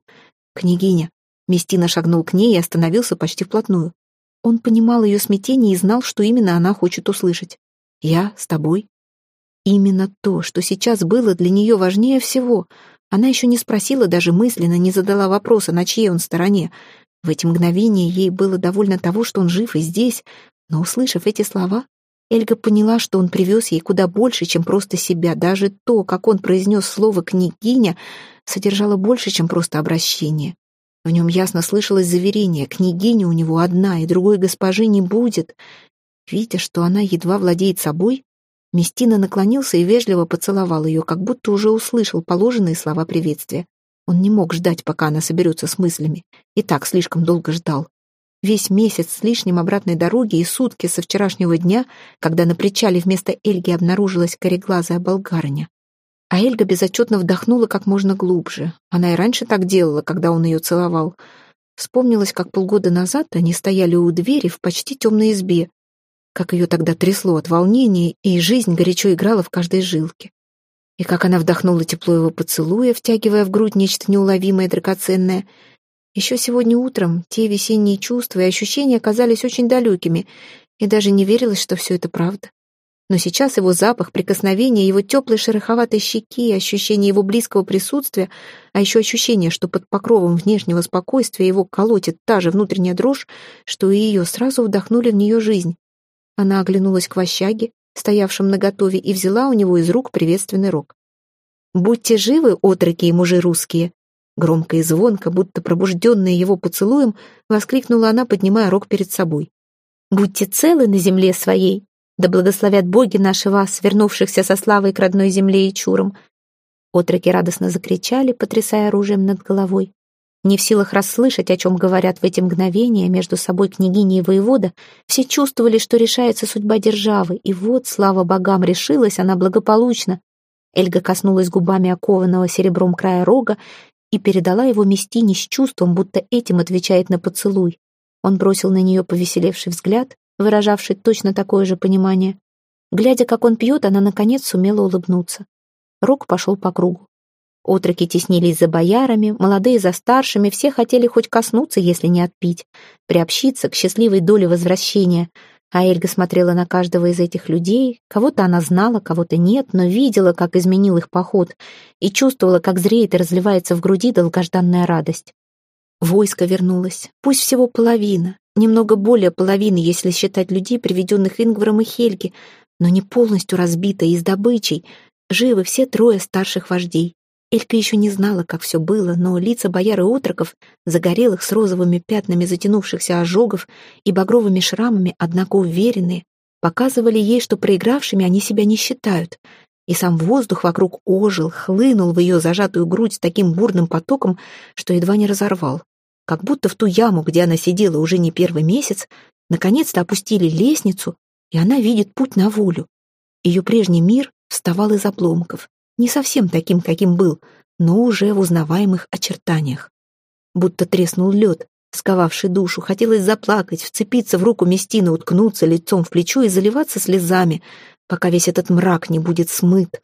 «Княгиня». Местина шагнул к ней и остановился почти вплотную. Он понимал ее смятение и знал, что именно она хочет услышать. «Я с тобой». Именно то, что сейчас было для нее важнее всего. Она еще не спросила даже мысленно, не задала вопроса, на чьей он стороне. В эти мгновения ей было довольно того, что он жив и здесь, но, услышав эти слова, Эльга поняла, что он привез ей куда больше, чем просто себя. Даже то, как он произнес слово «княгиня», содержало больше, чем просто обращение. В нем ясно слышалось заверение, княгиня у него одна, и другой госпожи не будет. Видя, что она едва владеет собой, Местина наклонился и вежливо поцеловал ее, как будто уже услышал положенные слова приветствия. Он не мог ждать, пока она соберется с мыслями, и так слишком долго ждал. Весь месяц с лишним обратной дороги и сутки со вчерашнего дня, когда на причале вместо Эльги обнаружилась кореглазая болгарыня. А Эльга безотчетно вдохнула как можно глубже. Она и раньше так делала, когда он ее целовал. Вспомнилось, как полгода назад они стояли у двери в почти темной избе, как ее тогда трясло от волнения, и жизнь горячо играла в каждой жилке. И как она вдохнула тепло его поцелуя, втягивая в грудь нечто неуловимое, драгоценное — еще сегодня утром те весенние чувства и ощущения казались очень далекими, и даже не верилось, что все это правда. Но сейчас его запах, прикосновение, его теплой шероховатой щеки, ощущение его близкого присутствия, а еще ощущение, что под покровом внешнего спокойствия его колотит та же внутренняя дрожь, что и ее сразу вдохнули в нее жизнь. Она оглянулась к вощаге, стоявшим наготове, и взяла у него из рук приветственный рог. «Будьте живы, отроки и мужи русские!» Громко и звонко, будто пробужденная его поцелуем, воскликнула она, поднимая рог перед собой. «Будьте целы на земле своей, да благословят боги наши вас, вернувшихся со славой к родной земле и чурам!» Отроки радостно закричали, потрясая оружием над головой. Не в силах расслышать, о чем говорят в эти мгновения между собой княгиня и воевода, все чувствовали, что решается судьба державы, и вот, слава богам, решилась она благополучно. Эльга коснулась губами окованного серебром края рога и передала его Местине с чувством, будто этим отвечает на поцелуй. Он бросил на нее повеселевший взгляд, выражавший точно такое же понимание. Глядя, как он пьет, она, наконец, сумела улыбнуться. Рок пошел по кругу. Отроки теснились за боярами, молодые за старшими, все хотели хоть коснуться, если не отпить, приобщиться к счастливой доле возвращения — а Эльга смотрела на каждого из этих людей. Кого-то она знала, кого-то нет, но видела, как изменил их поход, и чувствовала, как зреет и разливается в груди долгожданная радость. Войско вернулось. Пусть всего половина, немного более половины, если считать людей, приведенных Ингваром и Хельги, но не полностью разбитая и с добычей. Живы все трое старших вождей. Элька еще не знала, как все было, но лица бояр и отроков, загорелых с розовыми пятнами затянувшихся ожогов и багровыми шрамами, однако уверенные, показывали ей, что проигравшими они себя не считают. И сам воздух вокруг ожил, хлынул в ее зажатую грудь с таким бурным потоком, что едва не разорвал. Как будто в ту яму, где она сидела уже не первый месяц, наконец-то опустили лестницу, и она видит путь на волю. Ее прежний мир вставал из обломков, не совсем таким, каким был, но уже в узнаваемых очертаниях. Будто треснул лед, сковавший душу, хотелось заплакать, вцепиться в руку Местины, уткнуться лицом в плечо и заливаться слезами, пока весь этот мрак не будет смыт.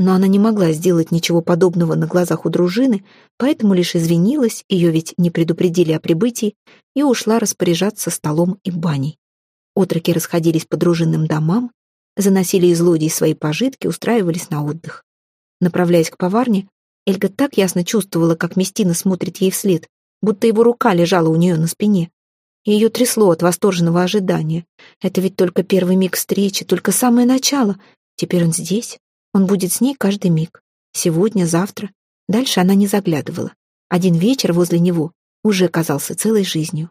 Но она не могла сделать ничего подобного на глазах у дружины, поэтому лишь извинилась, ее ведь не предупредили о прибытии, и ушла распоряжаться столом и баней. Отроки расходились по дружинным домам, заносили из лодий свои пожитки, устраивались на отдых. Направляясь к поварне, Эльга так ясно чувствовала, как Местина смотрит ей вслед, будто его рука лежала у нее на спине. Ее трясло от восторженного ожидания. Это ведь только первый миг встречи, только самое начало. Теперь он здесь. Он будет с ней каждый миг. Сегодня, завтра. Дальше она не заглядывала. Один вечер возле него уже казался целой жизнью.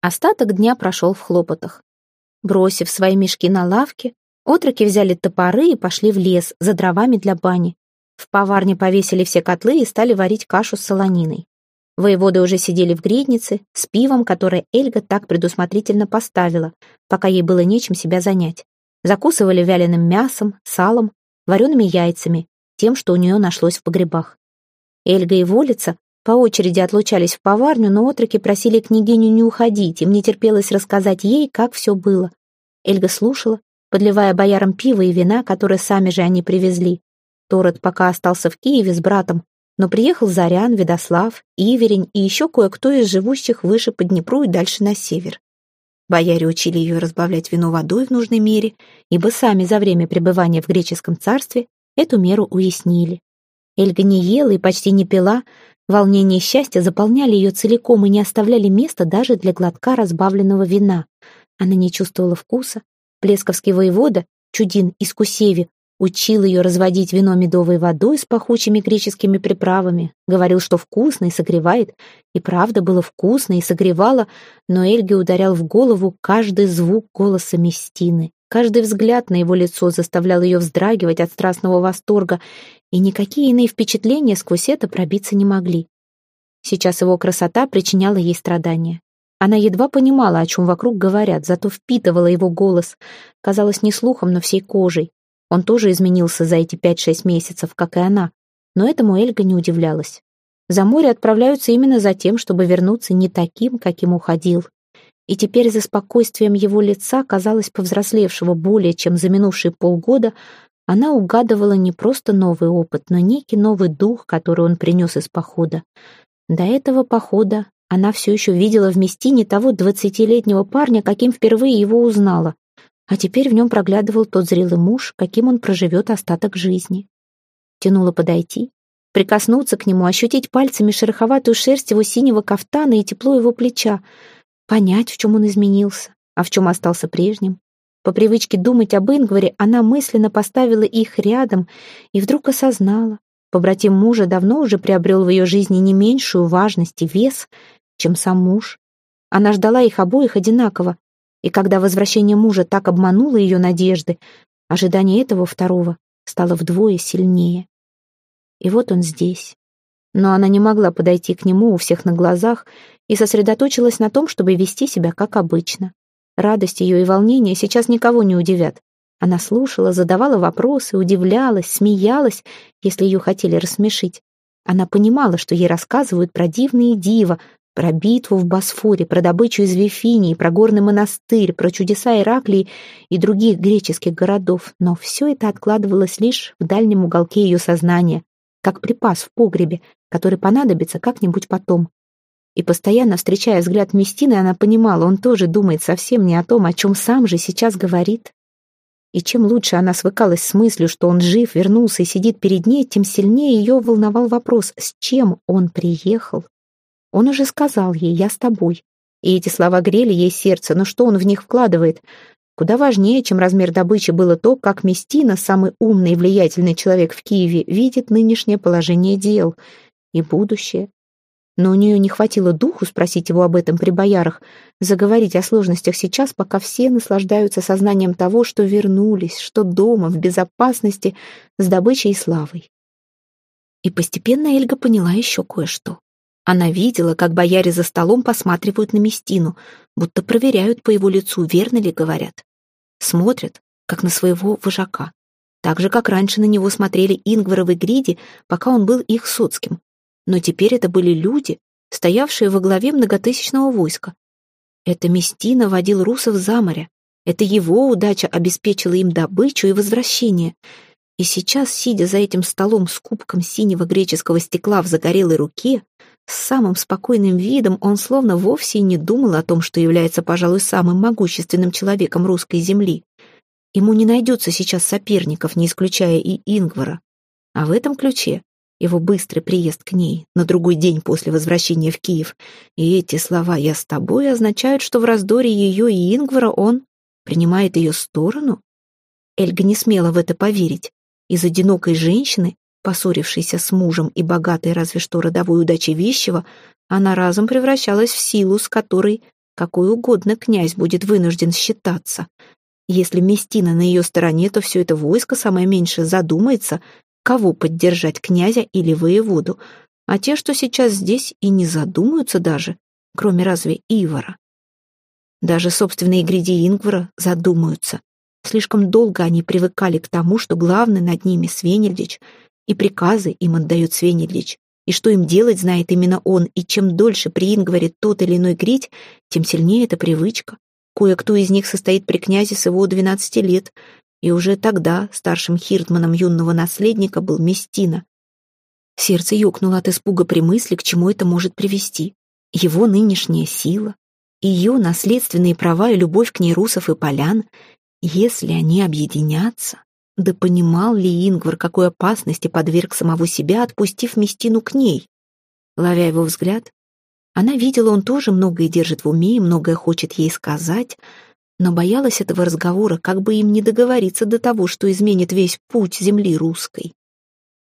Остаток дня прошел в хлопотах. Бросив свои мешки на лавке, Отроки взяли топоры и пошли в лес за дровами для бани. В поварне повесили все котлы и стали варить кашу с солониной. Воеводы уже сидели в гриднице с пивом, которое Эльга так предусмотрительно поставила, пока ей было нечем себя занять. Закусывали вяленым мясом, салом, вареными яйцами, тем, что у нее нашлось в погребах. Эльга и Волица по очереди отлучались в поварню, но отроки просили княгиню не уходить, им не терпелось рассказать ей, как все было. Эльга слушала, подливая боярам пиво и вина, которые сами же они привезли. Торет пока остался в Киеве с братом, но приехал Зарян, Ведослав, Иверень и еще кое-кто из живущих выше по Днепру и дальше на север. Бояре учили ее разбавлять вино водой в нужной мере, ибо сами за время пребывания в греческом царстве эту меру уяснили. Эльга не ела и почти не пила, волнение и счастье заполняли ее целиком и не оставляли места даже для глотка разбавленного вина. Она не чувствовала вкуса. Плесковский воевода, Чудин из Кусеви, учил ее разводить вино медовой водой с пахучими греческими приправами, говорил, что вкусно и согревает, и правда было вкусно и согревало, но Эльге ударял в голову каждый звук голоса Местины. Каждый взгляд на его лицо заставлял ее вздрагивать от страстного восторга, и никакие иные впечатления сквозь это пробиться не могли. Сейчас его красота причиняла ей страдания. Она едва понимала, о чем вокруг говорят, зато впитывала его голос, казалось, не слухом, но всей кожей. Он тоже изменился за эти пять-шесть месяцев, как и она, но этому Эльга не удивлялась. За море отправляются именно за тем, чтобы вернуться не таким, каким уходил. И теперь за спокойствием его лица, казалось, повзрослевшего более чем за минувшие полгода, она угадывала не просто новый опыт, но некий новый дух, который он принес из похода. До этого похода она все еще видела в Местине того двадцатилетнего парня, каким впервые его узнала а теперь в нем проглядывал тот зрелый муж, каким он проживет остаток жизни. Тянуло подойти, прикоснуться к нему, ощутить пальцами шероховатую шерсть его синего кафтана и тепло его плеча, понять, в чем он изменился, а в чем остался прежним. По привычке думать об Ингваре, она мысленно поставила их рядом и вдруг осознала, побратим мужа давно уже приобрел в ее жизни не меньшую важность и вес, чем сам муж. Она ждала их обоих одинаково, и когда возвращение мужа так обмануло ее надежды, ожидание этого второго стало вдвое сильнее. И вот он здесь. Но она не могла подойти к нему у всех на глазах и сосредоточилась на том, чтобы вести себя как обычно. Радость ее и волнение сейчас никого не удивят. Она слушала, задавала вопросы, удивлялась, смеялась, если ее хотели рассмешить. Она понимала, что ей рассказывают про дивные дива, про битву в Босфоре, про добычу из Вифинии, про горный монастырь, про чудеса Ираклии и других греческих городов, но все это откладывалось лишь в дальнем уголке ее сознания, как припас в погребе, который понадобится как-нибудь потом. И постоянно встречая взгляд Местины, она понимала, он тоже думает совсем не о том, о чем сам же сейчас говорит. И чем лучше она свыкалась с мыслью, что он жив, вернулся и сидит перед ней, тем сильнее ее волновал вопрос, с чем он приехал. Он уже сказал ей «я с тобой». И эти слова грели ей сердце, но что он в них вкладывает? Куда важнее, чем размер добычи, было то, как Местина, самый умный и влиятельный человек в Киеве, видит нынешнее положение дел и будущее. Но у нее не хватило духу спросить его об этом при боярах, заговорить о сложностях сейчас, пока все наслаждаются сознанием того, что вернулись, что дома, в безопасности, с добычей и славой. И постепенно Эльга поняла еще кое-что. Она видела, как бояре за столом посматривают на Местину, будто проверяют по его лицу, верно ли говорят. Смотрят, как на своего вожака. Так же, как раньше на него смотрели Ингваровы гриди, пока он был их соцким. Но теперь это были люди, стоявшие во главе многотысячного войска. Это Местина водил русов за море. Это его удача обеспечила им добычу и возвращение. И сейчас, сидя за этим столом с кубком синего греческого стекла в загорелой руке, с самым спокойным видом он словно вовсе и не думал о том, что является, пожалуй, самым могущественным человеком русской земли. Ему не найдется сейчас соперников, не исключая и Ингвара. А в этом ключе его быстрый приезд к ней на другой день после возвращения в Киев. И эти слова «я с тобой» означают, что в раздоре ее и Ингвара он принимает ее сторону? Эльга не смела в это поверить. Из одинокой женщины Поссорившейся с мужем и богатой разве что родовой удачей вещего, она разом превращалась в силу, с которой какой угодно князь будет вынужден считаться. Если Местина на ее стороне, то все это войско, самое меньшее, задумается, кого поддержать, князя или воеводу, а те, что сейчас здесь, и не задумаются даже, кроме разве Ивара. Даже собственные гриди Ингвара задумаются. Слишком долго они привыкали к тому, что главный над ними Свенельдич, и приказы им отдает Свенельдич, и что им делать знает именно он, и чем дольше при Ингваре тот или иной грить, тем сильнее эта привычка. Кое-кто из них состоит при князе с его двенадцати лет, и уже тогда старшим хиртманом юного наследника был Местина. Сердце ёкнуло от испуга при мысли, к чему это может привести. Его нынешняя сила, ее наследственные права и любовь к ней русов и полян, если они объединятся, да понимал ли Ингвар, какой опасности подверг самого себя, отпустив Местину к ней? Ловя его взгляд, она видела, он тоже многое держит в уме и многое хочет ей сказать, но боялась этого разговора, как бы им не договориться до того, что изменит весь путь земли русской.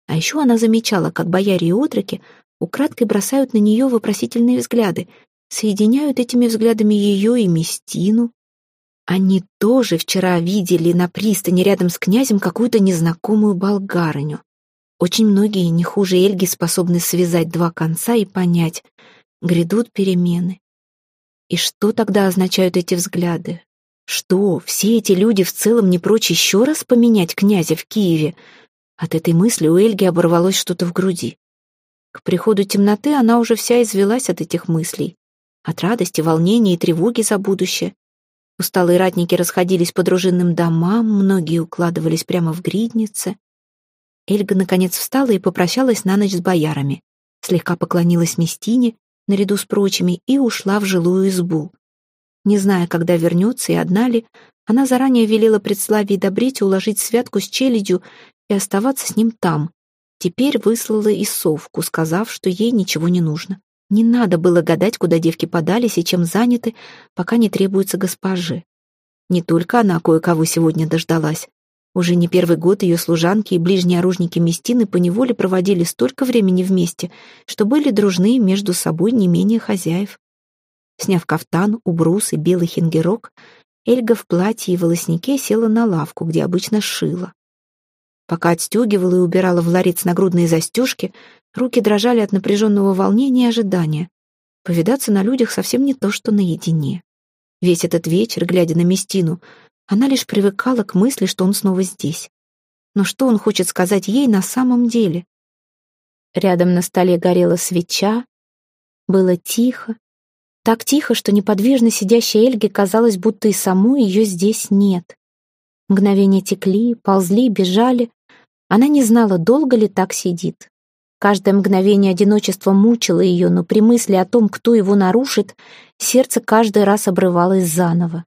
А еще она замечала, как бояре и отроки украдкой бросают на нее вопросительные взгляды, соединяют этими взглядами ее и Местину. Они тоже вчера видели на пристани рядом с князем какую-то незнакомую болгарыню. Очень многие, не хуже Эльги, способны связать два конца и понять, грядут перемены. И что тогда означают эти взгляды? Что, все эти люди в целом не прочь еще раз поменять князя в Киеве? От этой мысли у Эльги оборвалось что-то в груди. К приходу темноты она уже вся извелась от этих мыслей. От радости, волнения и тревоги за будущее. Усталые ратники расходились по дружинным домам, многие укладывались прямо в гриднице. Эльга, наконец, встала и попрощалась на ночь с боярами. Слегка поклонилась Местине, наряду с прочими, и ушла в жилую избу. Не зная, когда вернется и одна ли, она заранее велела предславе и Добрите уложить святку с челядью и оставаться с ним там. Теперь выслала и совку, сказав, что ей ничего не нужно. Не надо было гадать, куда девки подались и чем заняты, пока не требуется госпожи. Не только она кое-кого сегодня дождалась. Уже не первый год ее служанки и ближние оружники Местины поневоле проводили столько времени вместе, что были дружны между собой не менее хозяев. Сняв кафтан, убрус и белый хингерок, Эльга в платье и волоснике села на лавку, где обычно шила. Пока отстегивала и убирала в ларец нагрудные застежки, руки дрожали от напряженного волнения и ожидания. Повидаться на людях совсем не то, что наедине. Весь этот вечер, глядя на Местину, она лишь привыкала к мысли, что он снова здесь. Но что он хочет сказать ей на самом деле? Рядом на столе горела свеча, было тихо, так тихо, что неподвижно сидящей Эльге казалось, будто и самой ее здесь нет. Мгновения текли, ползли, бежали. Она не знала, долго ли так сидит. Каждое мгновение одиночества мучило ее, но при мысли о том, кто его нарушит, сердце каждый раз обрывалось заново.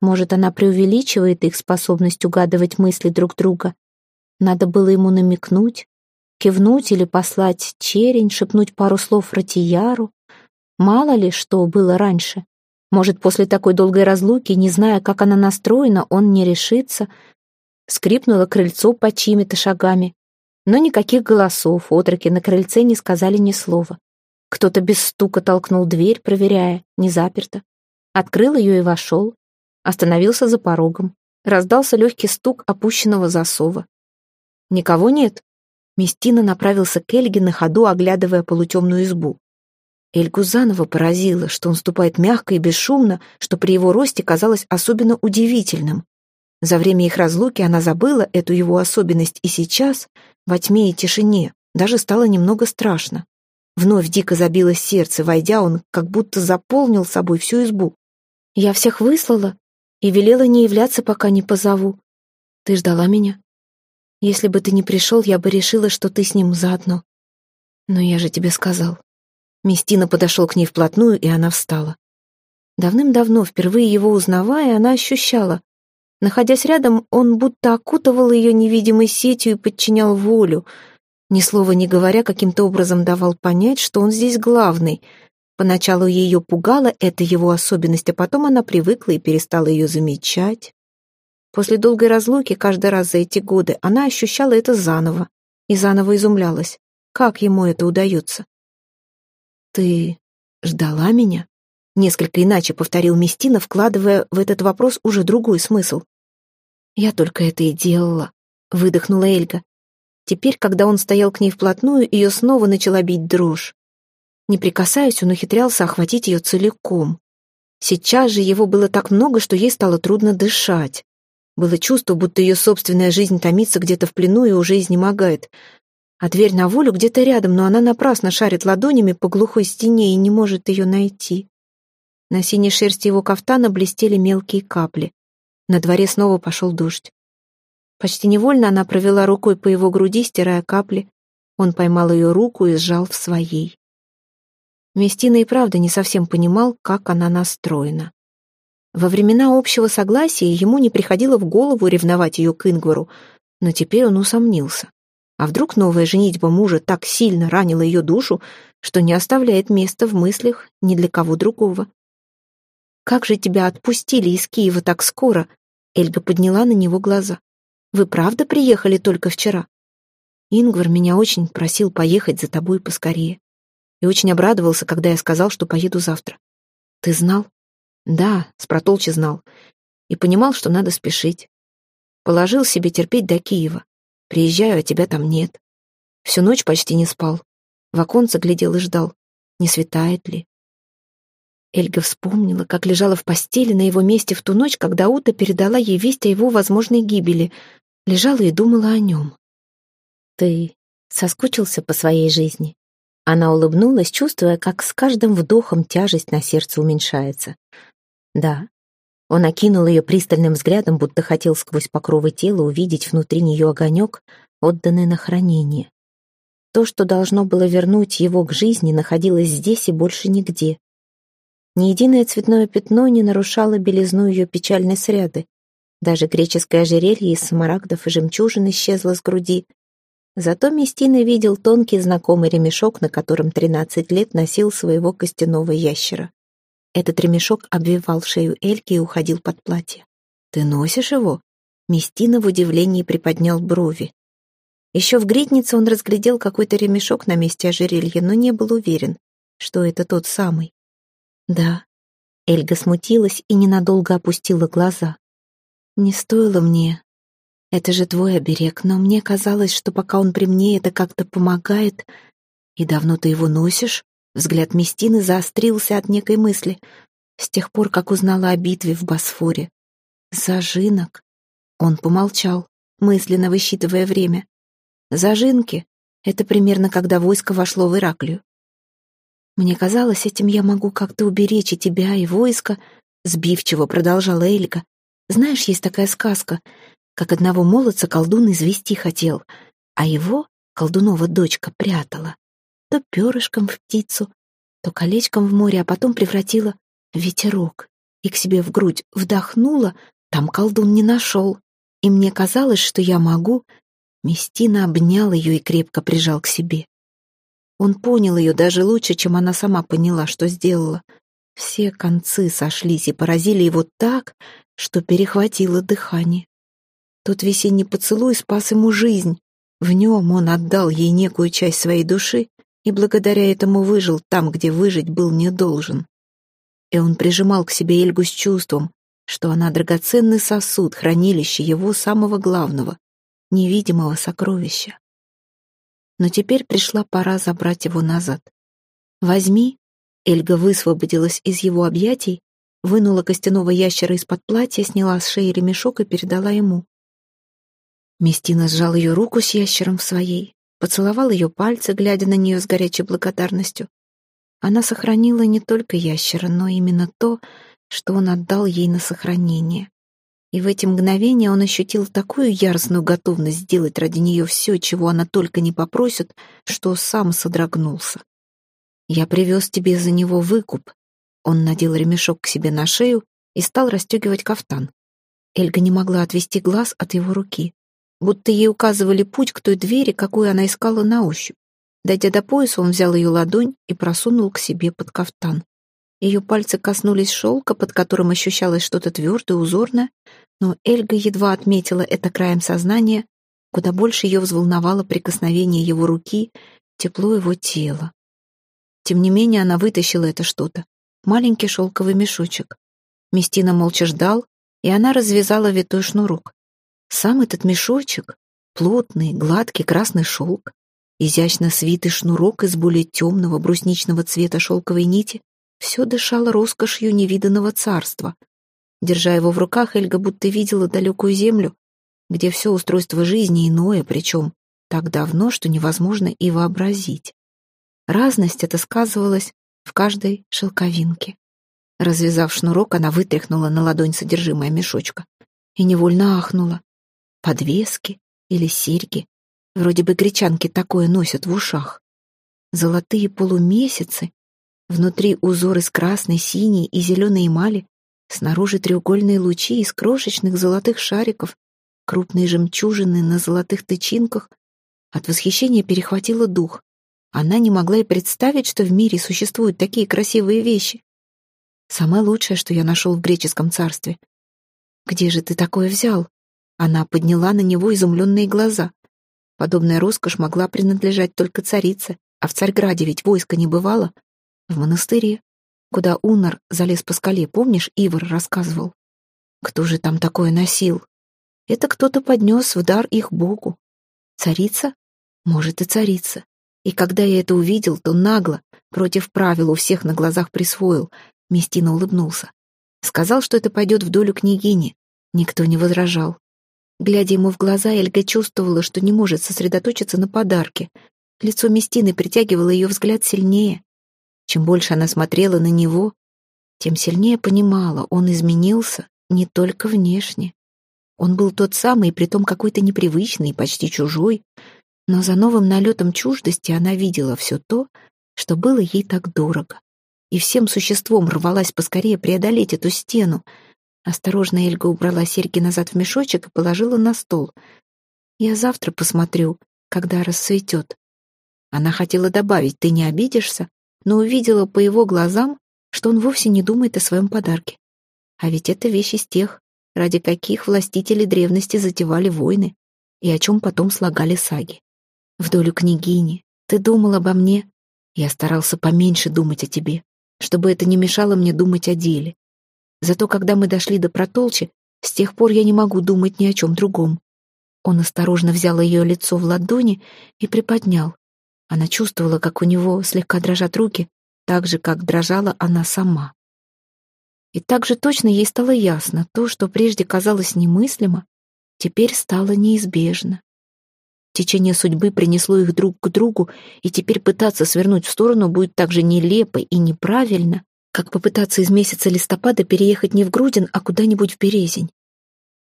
Может, она преувеличивает их способность угадывать мысли друг друга. Надо было ему намекнуть, кивнуть или послать черень, шепнуть пару слов Ратияру. Мало ли, что было раньше. Может, после такой долгой разлуки, не зная, как она настроена, он не решится. Скрипнуло крыльцо под чьими-то шагами. Но никаких голосов, отроки на крыльце не сказали ни слова. Кто-то без стука толкнул дверь, проверяя, не заперто. Открыл ее и вошел. Остановился за порогом. Раздался легкий стук опущенного засова. «Никого нет?» Местина направился к Эльге на ходу, оглядывая полутемную избу. Эльгу заново поразило, что он ступает мягко и бесшумно, что при его росте казалось особенно удивительным. За время их разлуки она забыла эту его особенность, и сейчас, во тьме и тишине, даже стало немного страшно. Вновь дико забилось сердце, войдя, он как будто заполнил собой всю избу. «Я всех выслала и велела не являться, пока не позову. Ты ждала меня? Если бы ты не пришел, я бы решила, что ты с ним заодно. Но я же тебе сказал. Местина подошел к ней вплотную, и она встала. Давным-давно, впервые его узнавая, она ощущала. Находясь рядом, он будто окутывал ее невидимой сетью и подчинял волю. Ни слова не говоря, каким-то образом давал понять, что он здесь главный. Поначалу ее пугала эта его особенность, а потом она привыкла и перестала ее замечать. После долгой разлуки каждый раз за эти годы она ощущала это заново и заново изумлялась. Как ему это удается? «Ты ждала меня?» Несколько иначе повторил Местина, вкладывая в этот вопрос уже другой смысл. «Я только это и делала», — выдохнула Эльга. Теперь, когда он стоял к ней вплотную, ее снова начала бить дрожь. Не прикасаясь, он ухитрялся охватить ее целиком. Сейчас же его было так много, что ей стало трудно дышать. Было чувство, будто ее собственная жизнь томится где-то в плену и уже изнемогает. А дверь на волю где-то рядом, но она напрасно шарит ладонями по глухой стене и не может ее найти. На синей шерсти его кафтана блестели мелкие капли. На дворе снова пошел дождь. Почти невольно она провела рукой по его груди, стирая капли. Он поймал ее руку и сжал в своей. Местина и правда не совсем понимал, как она настроена. Во времена общего согласия ему не приходило в голову ревновать ее к Ингвару, но теперь он усомнился. А вдруг новая женитьба мужа так сильно ранила ее душу, что не оставляет места в мыслях ни для кого другого? «Как же тебя отпустили из Киева так скоро?» Эльга подняла на него глаза. «Вы правда приехали только вчера?» Ингвар меня очень просил поехать за тобой поскорее. И очень обрадовался, когда я сказал, что поеду завтра. Ты знал? Да, с протолчи знал. И понимал, что надо спешить. Положил себе терпеть до Киева. Приезжаю, а тебя там нет. Всю ночь почти не спал. В оконце глядел и ждал, не светает ли. Эльга вспомнила, как лежала в постели на его месте в ту ночь, когда Ута передала ей весть о его возможной гибели. Лежала и думала о нем. «Ты соскучился по своей жизни?» Она улыбнулась, чувствуя, как с каждым вдохом тяжесть на сердце уменьшается. «Да». Он окинул ее пристальным взглядом, будто хотел сквозь покровы тела увидеть внутри нее огонек, отданный на хранение. То, что должно было вернуть его к жизни, находилось здесь и больше нигде. Ни единое цветное пятно не нарушало белизну ее печальной сряды. Даже греческое ожерелье из смарагдов и жемчужин исчезло с груди. Зато Местина видел тонкий знакомый ремешок, на котором тринадцать лет носил своего костяного ящера. Этот ремешок обвивал шею Эльки и уходил под платье. «Ты носишь его?» Местина в удивлении приподнял брови. Еще в гритнице он разглядел какой-то ремешок на месте ожерелья, но не был уверен, что это тот самый. «Да». Эльга смутилась и ненадолго опустила глаза. «Не стоило мне. Это же твой оберег, но мне казалось, что пока он при мне, это как-то помогает. И давно ты его носишь?» Взгляд Местины заострился от некой мысли. С тех пор, как узнала о битве в Босфоре. «Зажинок». Он помолчал, мысленно высчитывая время. «Зажинки — это примерно когда войско вошло в Ираклию. Мне казалось, этим я могу как-то уберечь и тебя, и войско, сбивчиво продолжала Элька. Знаешь, есть такая сказка, как одного молодца колдун извести хотел, а его колдунова дочка прятала. То перышком в птицу, то колечком в море, а потом превратила в ветерок и к себе в грудь вдохнула, там колдун не нашел. И мне казалось, что я могу. Местина обнял ее и крепко прижал к себе. Он понял ее даже лучше, чем она сама поняла, что сделала. Все концы сошлись и поразили его так, что перехватило дыхание. Тот весенний поцелуй спас ему жизнь. В нем он отдал ей некую часть своей души и благодаря этому выжил там, где выжить был не должен. И он прижимал к себе Эльгу с чувством, что она драгоценный сосуд, хранилище его самого главного, невидимого сокровища но теперь пришла пора забрать его назад. «Возьми». Эльга высвободилась из его объятий, вынула костяного ящера из-под платья, сняла с шеи ремешок и передала ему. Местина сжал ее руку с ящером в своей, поцеловал ее пальцы, глядя на нее с горячей благодарностью. Она сохранила не только ящера, но именно то, что он отдал ей на сохранение. И в эти мгновения он ощутил такую яростную готовность сделать ради нее все, чего она только не попросит, что сам содрогнулся. «Я привез тебе за него выкуп». Он надел ремешок к себе на шею и стал расстегивать кафтан. Эльга не могла отвести глаз от его руки, будто ей указывали путь к той двери, какую она искала на ощупь. Дойдя до пояса, он взял ее ладонь и просунул к себе под кафтан. Ее пальцы коснулись шелка, под которым ощущалось что-то твердое, узорное, но Эльга едва отметила это краем сознания, куда больше ее взволновало прикосновение его руки, тепло его тела. Тем не менее она вытащила это что-то, маленький шелковый мешочек. Местина молча ждал, и она развязала витой шнурок. Сам этот мешочек плотный, гладкий красный шелк, изящно свитый шнурок из более темного брусничного цвета шелковой нити, все дышало роскошью невиданного царства. Держа его в руках, Эльга будто видела далекую землю, где все устройство жизни иное, причем так давно, что невозможно и вообразить. Разность это сказывалась в каждой шелковинке. Развязав шнурок, она вытряхнула на ладонь содержимое мешочка и невольно ахнула. Подвески или серьги. Вроде бы гречанки такое носят в ушах. Золотые полумесяцы, внутри узор из красной, синей и зеленой эмали, снаружи треугольные лучи из крошечных золотых шариков, крупные жемчужины на золотых тычинках. От восхищения перехватила дух. Она не могла и представить, что в мире существуют такие красивые вещи. Самое лучшее, что я нашел в греческом царстве. Где же ты такое взял? Она подняла на него изумленные глаза. Подобная роскошь могла принадлежать только царице, а в Царьграде ведь войска не бывало. В монастыре, куда Унар залез по скале, помнишь, Ивар рассказывал? Кто же там такое носил? Это кто-то поднес в дар их богу. Царица? Может, и царица. И когда я это увидел, то нагло, против правил у всех на глазах присвоил. Местина улыбнулся. Сказал, что это пойдет в долю княгини. Никто не возражал. Глядя ему в глаза, Эльга чувствовала, что не может сосредоточиться на подарке. Лицо Местины притягивало ее взгляд сильнее. Чем больше она смотрела на него, тем сильнее понимала, он изменился не только внешне. Он был тот самый, притом какой-то непривычный, почти чужой, но за новым налетом чуждости она видела все то, что было ей так дорого, и всем существом рвалась поскорее преодолеть эту стену. Осторожно Эльга убрала серьги назад в мешочек и положила на стол. «Я завтра посмотрю, когда рассветет». Она хотела добавить «ты не обидишься», но увидела по его глазам, что он вовсе не думает о своем подарке. А ведь это вещь из тех, ради каких властители древности затевали войны и о чем потом слагали саги в долю княгини. Ты думал обо мне? Я старался поменьше думать о тебе, чтобы это не мешало мне думать о деле. Зато когда мы дошли до протолчи, с тех пор я не могу думать ни о чем другом. Он осторожно взял ее лицо в ладони и приподнял. Она чувствовала, как у него слегка дрожат руки, так же, как дрожала она сама. И так же точно ей стало ясно, то, что прежде казалось немыслимо, теперь стало неизбежно. Течение судьбы принесло их друг к другу, и теперь пытаться свернуть в сторону будет так же нелепо и неправильно, как попытаться из месяца листопада переехать не в Грудин, а куда-нибудь в Березень.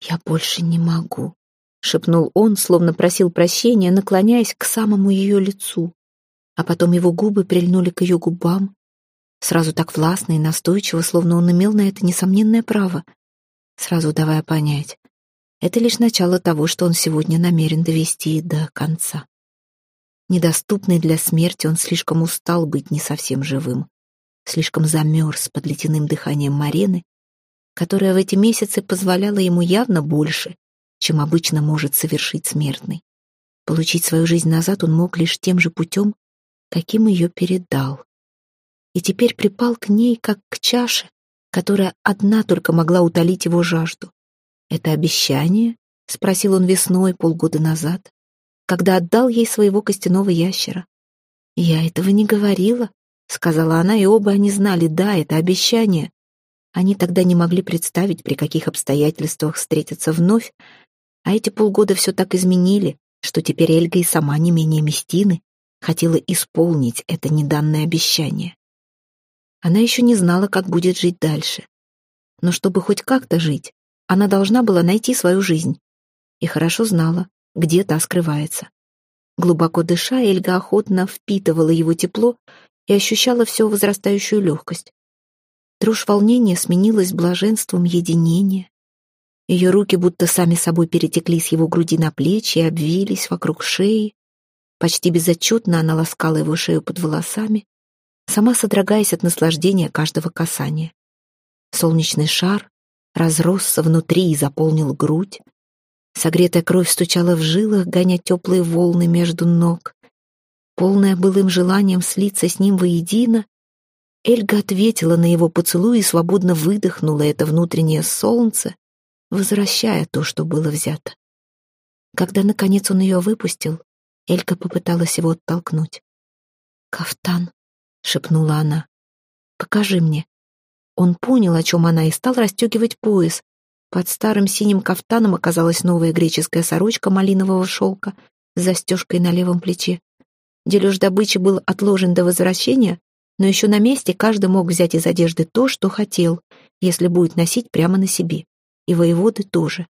«Я больше не могу», — шепнул он, словно просил прощения, наклоняясь к самому ее лицу. А потом его губы прильнули к ее губам, сразу так властно и настойчиво, словно он имел на это несомненное право, сразу давая понять, это лишь начало того, что он сегодня намерен довести до конца. Недоступный для смерти, он слишком устал быть не совсем живым, слишком замерз под ледяным дыханием Марены, которая в эти месяцы позволяла ему явно больше, чем обычно может совершить смертный. Получить свою жизнь назад он мог лишь тем же путем, каким ее передал. И теперь припал к ней, как к чаше, которая одна только могла утолить его жажду. «Это обещание?» — спросил он весной полгода назад, когда отдал ей своего костяного ящера. «Я этого не говорила», — сказала она, и оба они знали, да, это обещание. Они тогда не могли представить, при каких обстоятельствах встретятся вновь, а эти полгода все так изменили, что теперь Эльга и сама не менее Местины хотела исполнить это неданное обещание. Она еще не знала, как будет жить дальше. Но чтобы хоть как-то жить, она должна была найти свою жизнь. И хорошо знала, где та скрывается. Глубоко дыша, Эльга охотно впитывала его тепло и ощущала все возрастающую легкость. Дрожь волнения сменилась блаженством единения. Ее руки будто сами собой перетекли с его груди на плечи и обвились вокруг шеи. Почти безотчетно она ласкала его шею под волосами, сама содрогаясь от наслаждения каждого касания. Солнечный шар разросся внутри и заполнил грудь. Согретая кровь стучала в жилах, гоня теплые волны между ног. Полная былым желанием слиться с ним воедино, Эльга ответила на его поцелуй и свободно выдохнула это внутреннее солнце, возвращая то, что было взято. Когда, наконец, он ее выпустил, Элька попыталась его оттолкнуть. «Кафтан», — шепнула она, — «покажи мне». Он понял, о чем она, и стал расстегивать пояс. Под старым синим кафтаном оказалась новая греческая сорочка малинового шелка с застежкой на левом плече. Дележ добычи был отложен до возвращения, но еще на месте каждый мог взять из одежды то, что хотел, если будет носить прямо на себе. И воеводы тоже.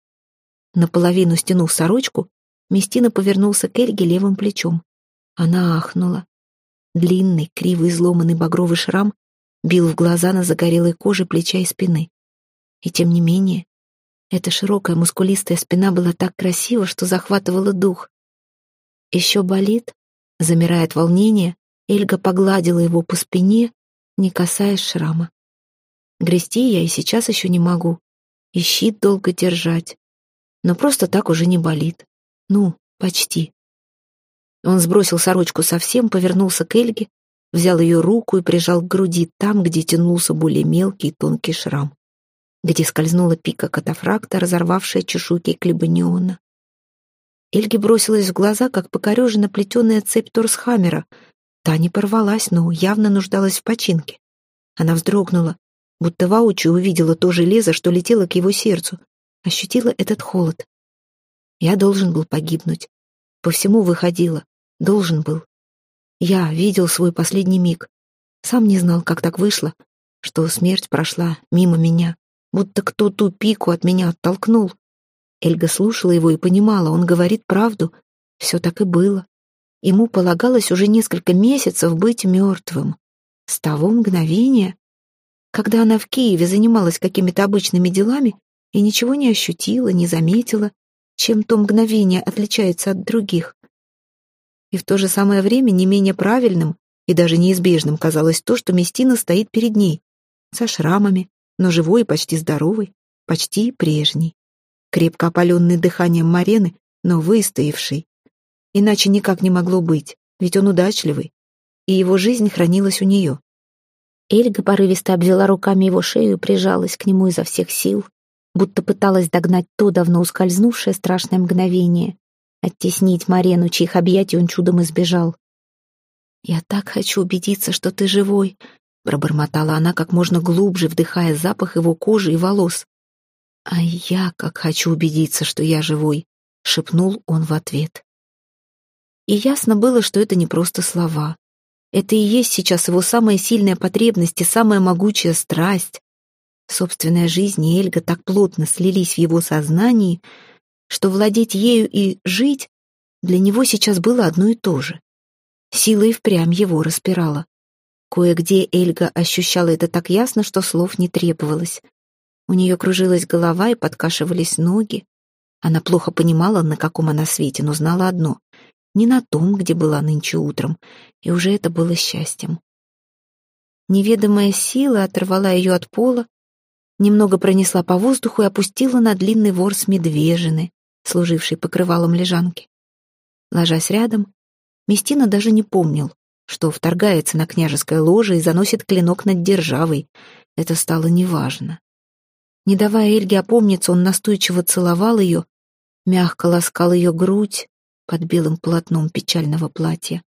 Наполовину стянув сорочку, Местина повернулся к Эльге левым плечом. Она ахнула. Длинный, криво изломанный багровый шрам бил в глаза на загорелой коже плеча и спины. И тем не менее, эта широкая мускулистая спина была так красива, что захватывала дух. «Еще болит?» Замирая от волнения, Эльга погладила его по спине, не касаясь шрама. Грести я и сейчас еще не могу, и щит долго держать. Но просто так уже не болит. Ну, почти. Он сбросил сорочку совсем, повернулся к Эльге, взял ее руку и прижал к груди там, где тянулся более мелкий и тонкий шрам, где скользнула пика катафракта, разорвавшая чешуйки клебаниона. Эльге бросилась в глаза, как покорежена плетеная цепь Торсхаммера. Та не порвалась, но явно нуждалась в починке. Она вздрогнула, будто воочию увидела то железо, что летело к его сердцу, ощутила этот холод. Я должен был погибнуть. По всему выходило. Должен был. Я видел свой последний миг. Сам не знал, как так вышло, что смерть прошла мимо меня, будто кто ту пику от меня оттолкнул. Эльга слушала его и понимала, он говорит правду. Все так и было. Ему полагалось уже несколько месяцев быть мертвым. С того мгновения, когда она в Киеве занималась какими-то обычными делами и ничего не ощутила, не заметила, чем то мгновение отличается от других. И в то же самое время не менее правильным и даже неизбежным казалось то, что Местина стоит перед ней, со шрамами, но живой и почти здоровый, почти прежний, крепко опаленный дыханием Марены, но выстоявший. Иначе никак не могло быть, ведь он удачливый, и его жизнь хранилась у нее. Эльга порывисто обвела руками его шею и прижалась к нему изо всех сил, будто пыталась догнать то давно ускользнувшее страшное мгновение, оттеснить Марену, чьих объятий он чудом избежал. «Я так хочу убедиться, что ты живой», — пробормотала она как можно глубже, вдыхая запах его кожи и волос. «А я как хочу убедиться, что я живой», — шепнул он в ответ. И ясно было, что это не просто слова. Это и есть сейчас его самая сильная потребность и самая могучая страсть, Собственная жизнь и Эльга так плотно слились в его сознании, что владеть ею и жить для него сейчас было одно и то же. Сила и впрямь его распирала. Кое-где Эльга ощущала это так ясно, что слов не требовалось. У нее кружилась голова и подкашивались ноги. Она плохо понимала, на каком она свете, но знала одно — не на том, где была нынче утром, и уже это было счастьем. Неведомая сила оторвала ее от пола, немного пронесла по воздуху и опустила на длинный ворс медвежины, служивший покрывалом лежанки. Ложась рядом, Местина даже не помнил, что вторгается на княжеское ложе и заносит клинок над державой. Это стало неважно. Не давая Эльге опомниться, он настойчиво целовал ее, мягко ласкал ее грудь под белым полотном печального платья.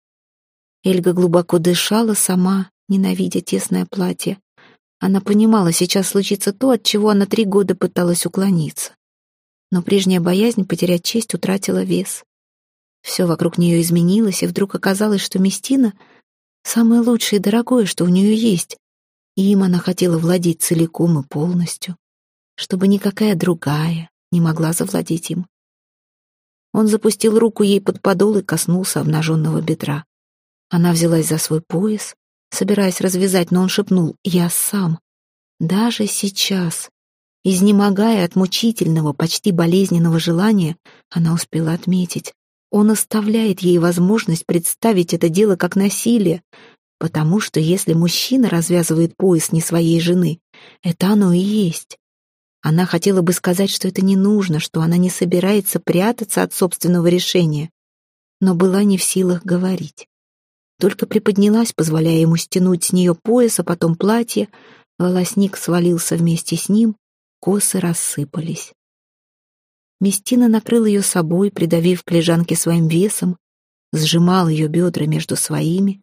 Эльга глубоко дышала сама, ненавидя тесное платье. Она понимала, сейчас случится то, от чего она три года пыталась уклониться. Но прежняя боязнь потерять честь утратила вес. Все вокруг нее изменилось, и вдруг оказалось, что Местина — самое лучшее и дорогое, что у нее есть, и им она хотела владеть целиком и полностью, чтобы никакая другая не могла завладеть им. Он запустил руку ей под подол и коснулся обнаженного бедра. Она взялась за свой пояс, собираясь развязать, но он шепнул «Я сам». Даже сейчас, изнемогая от мучительного, почти болезненного желания, она успела отметить. Он оставляет ей возможность представить это дело как насилие, потому что если мужчина развязывает пояс не своей жены, это оно и есть. Она хотела бы сказать, что это не нужно, что она не собирается прятаться от собственного решения, но была не в силах говорить только приподнялась, позволяя ему стянуть с нее пояс, а потом платье. Волосник свалился вместе с ним, косы рассыпались. Местина накрыл ее собой, придавив к лежанке своим весом, сжимал ее бедра между своими,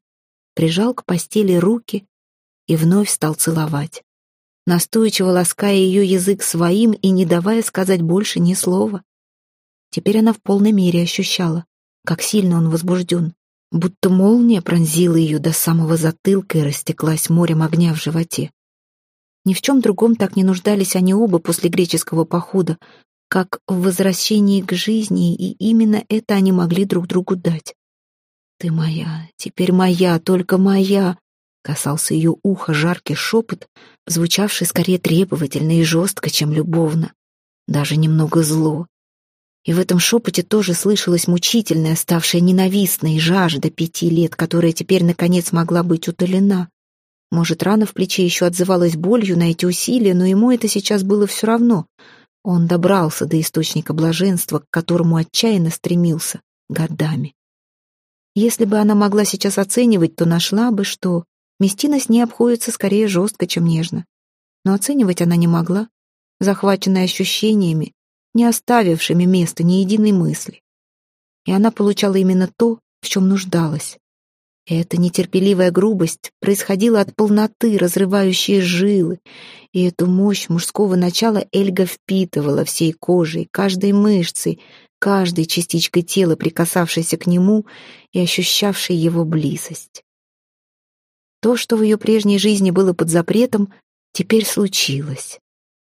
прижал к постели руки и вновь стал целовать, настойчиво лаская ее язык своим и не давая сказать больше ни слова. Теперь она в полной мере ощущала, как сильно он возбужден, будто молния пронзила ее до самого затылка и растеклась морем огня в животе. Ни в чем другом так не нуждались они оба после греческого похода, как в возвращении к жизни, и именно это они могли друг другу дать. «Ты моя, теперь моя, только моя», — касался ее уха жаркий шепот, звучавший скорее требовательно и жестко, чем любовно, даже немного зло. И в этом шепоте тоже слышалась мучительная, ставшая ненавистной жажда пяти лет, которая теперь, наконец, могла быть утолена. Может, рана в плече еще отзывалась болью на эти усилия, но ему это сейчас было все равно. Он добрался до источника блаженства, к которому отчаянно стремился годами. Если бы она могла сейчас оценивать, то нашла бы, что Местина с ней обходится скорее жестко, чем нежно. Но оценивать она не могла, захваченная ощущениями, не оставившими места ни единой мысли. И она получала именно то, в чем нуждалась. И эта нетерпеливая грубость происходила от полноты, разрывающей жилы, и эту мощь мужского начала Эльга впитывала всей кожей, каждой мышцей, каждой частичкой тела, прикасавшейся к нему и ощущавшей его близость. То, что в ее прежней жизни было под запретом, теперь случилось.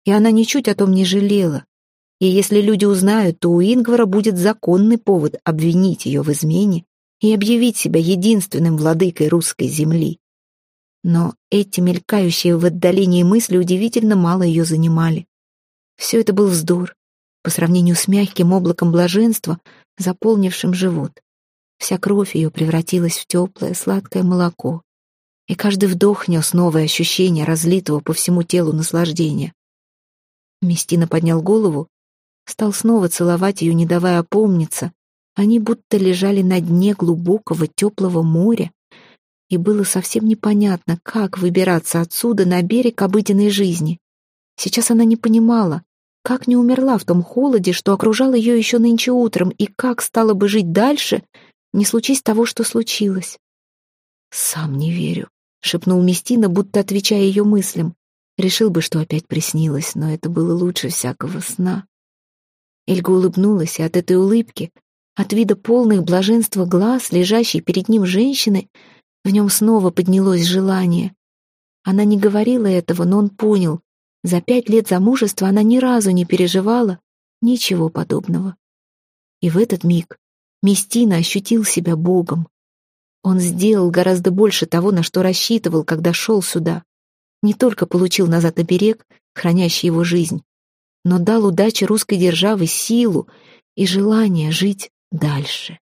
И она ничуть о том не жалела, и если люди узнают, то у Ингвара будет законный повод обвинить ее в измене и объявить себя единственным владыкой русской земли. Но эти мелькающие в отдалении мысли удивительно мало ее занимали. Все это был вздор по сравнению с мягким облаком блаженства, заполнившим живот. Вся кровь ее превратилась в теплое, сладкое молоко, и каждый вдох нес новое ощущение разлитого по всему телу наслаждения. Местина поднял голову стал снова целовать ее, не давая опомниться. Они будто лежали на дне глубокого теплого моря, и было совсем непонятно, как выбираться отсюда на берег обыденной жизни. Сейчас она не понимала, как не умерла в том холоде, что окружал ее еще нынче утром, и как стала бы жить дальше, не случись того, что случилось. «Сам не верю», — шепнул Местина, будто отвечая ее мыслям. Решил бы, что опять приснилось, но это было лучше всякого сна. Эльга улыбнулась, и от этой улыбки, от вида полных блаженства глаз, лежащей перед ним женщины, в нем снова поднялось желание. Она не говорила этого, но он понял. За пять лет замужества она ни разу не переживала ничего подобного. И в этот миг Местина ощутил себя Богом. Он сделал гораздо больше того, на что рассчитывал, когда шел сюда. Не только получил назад оберег, хранящий его жизнь, но дал удаче русской державы силу и желание жить дальше.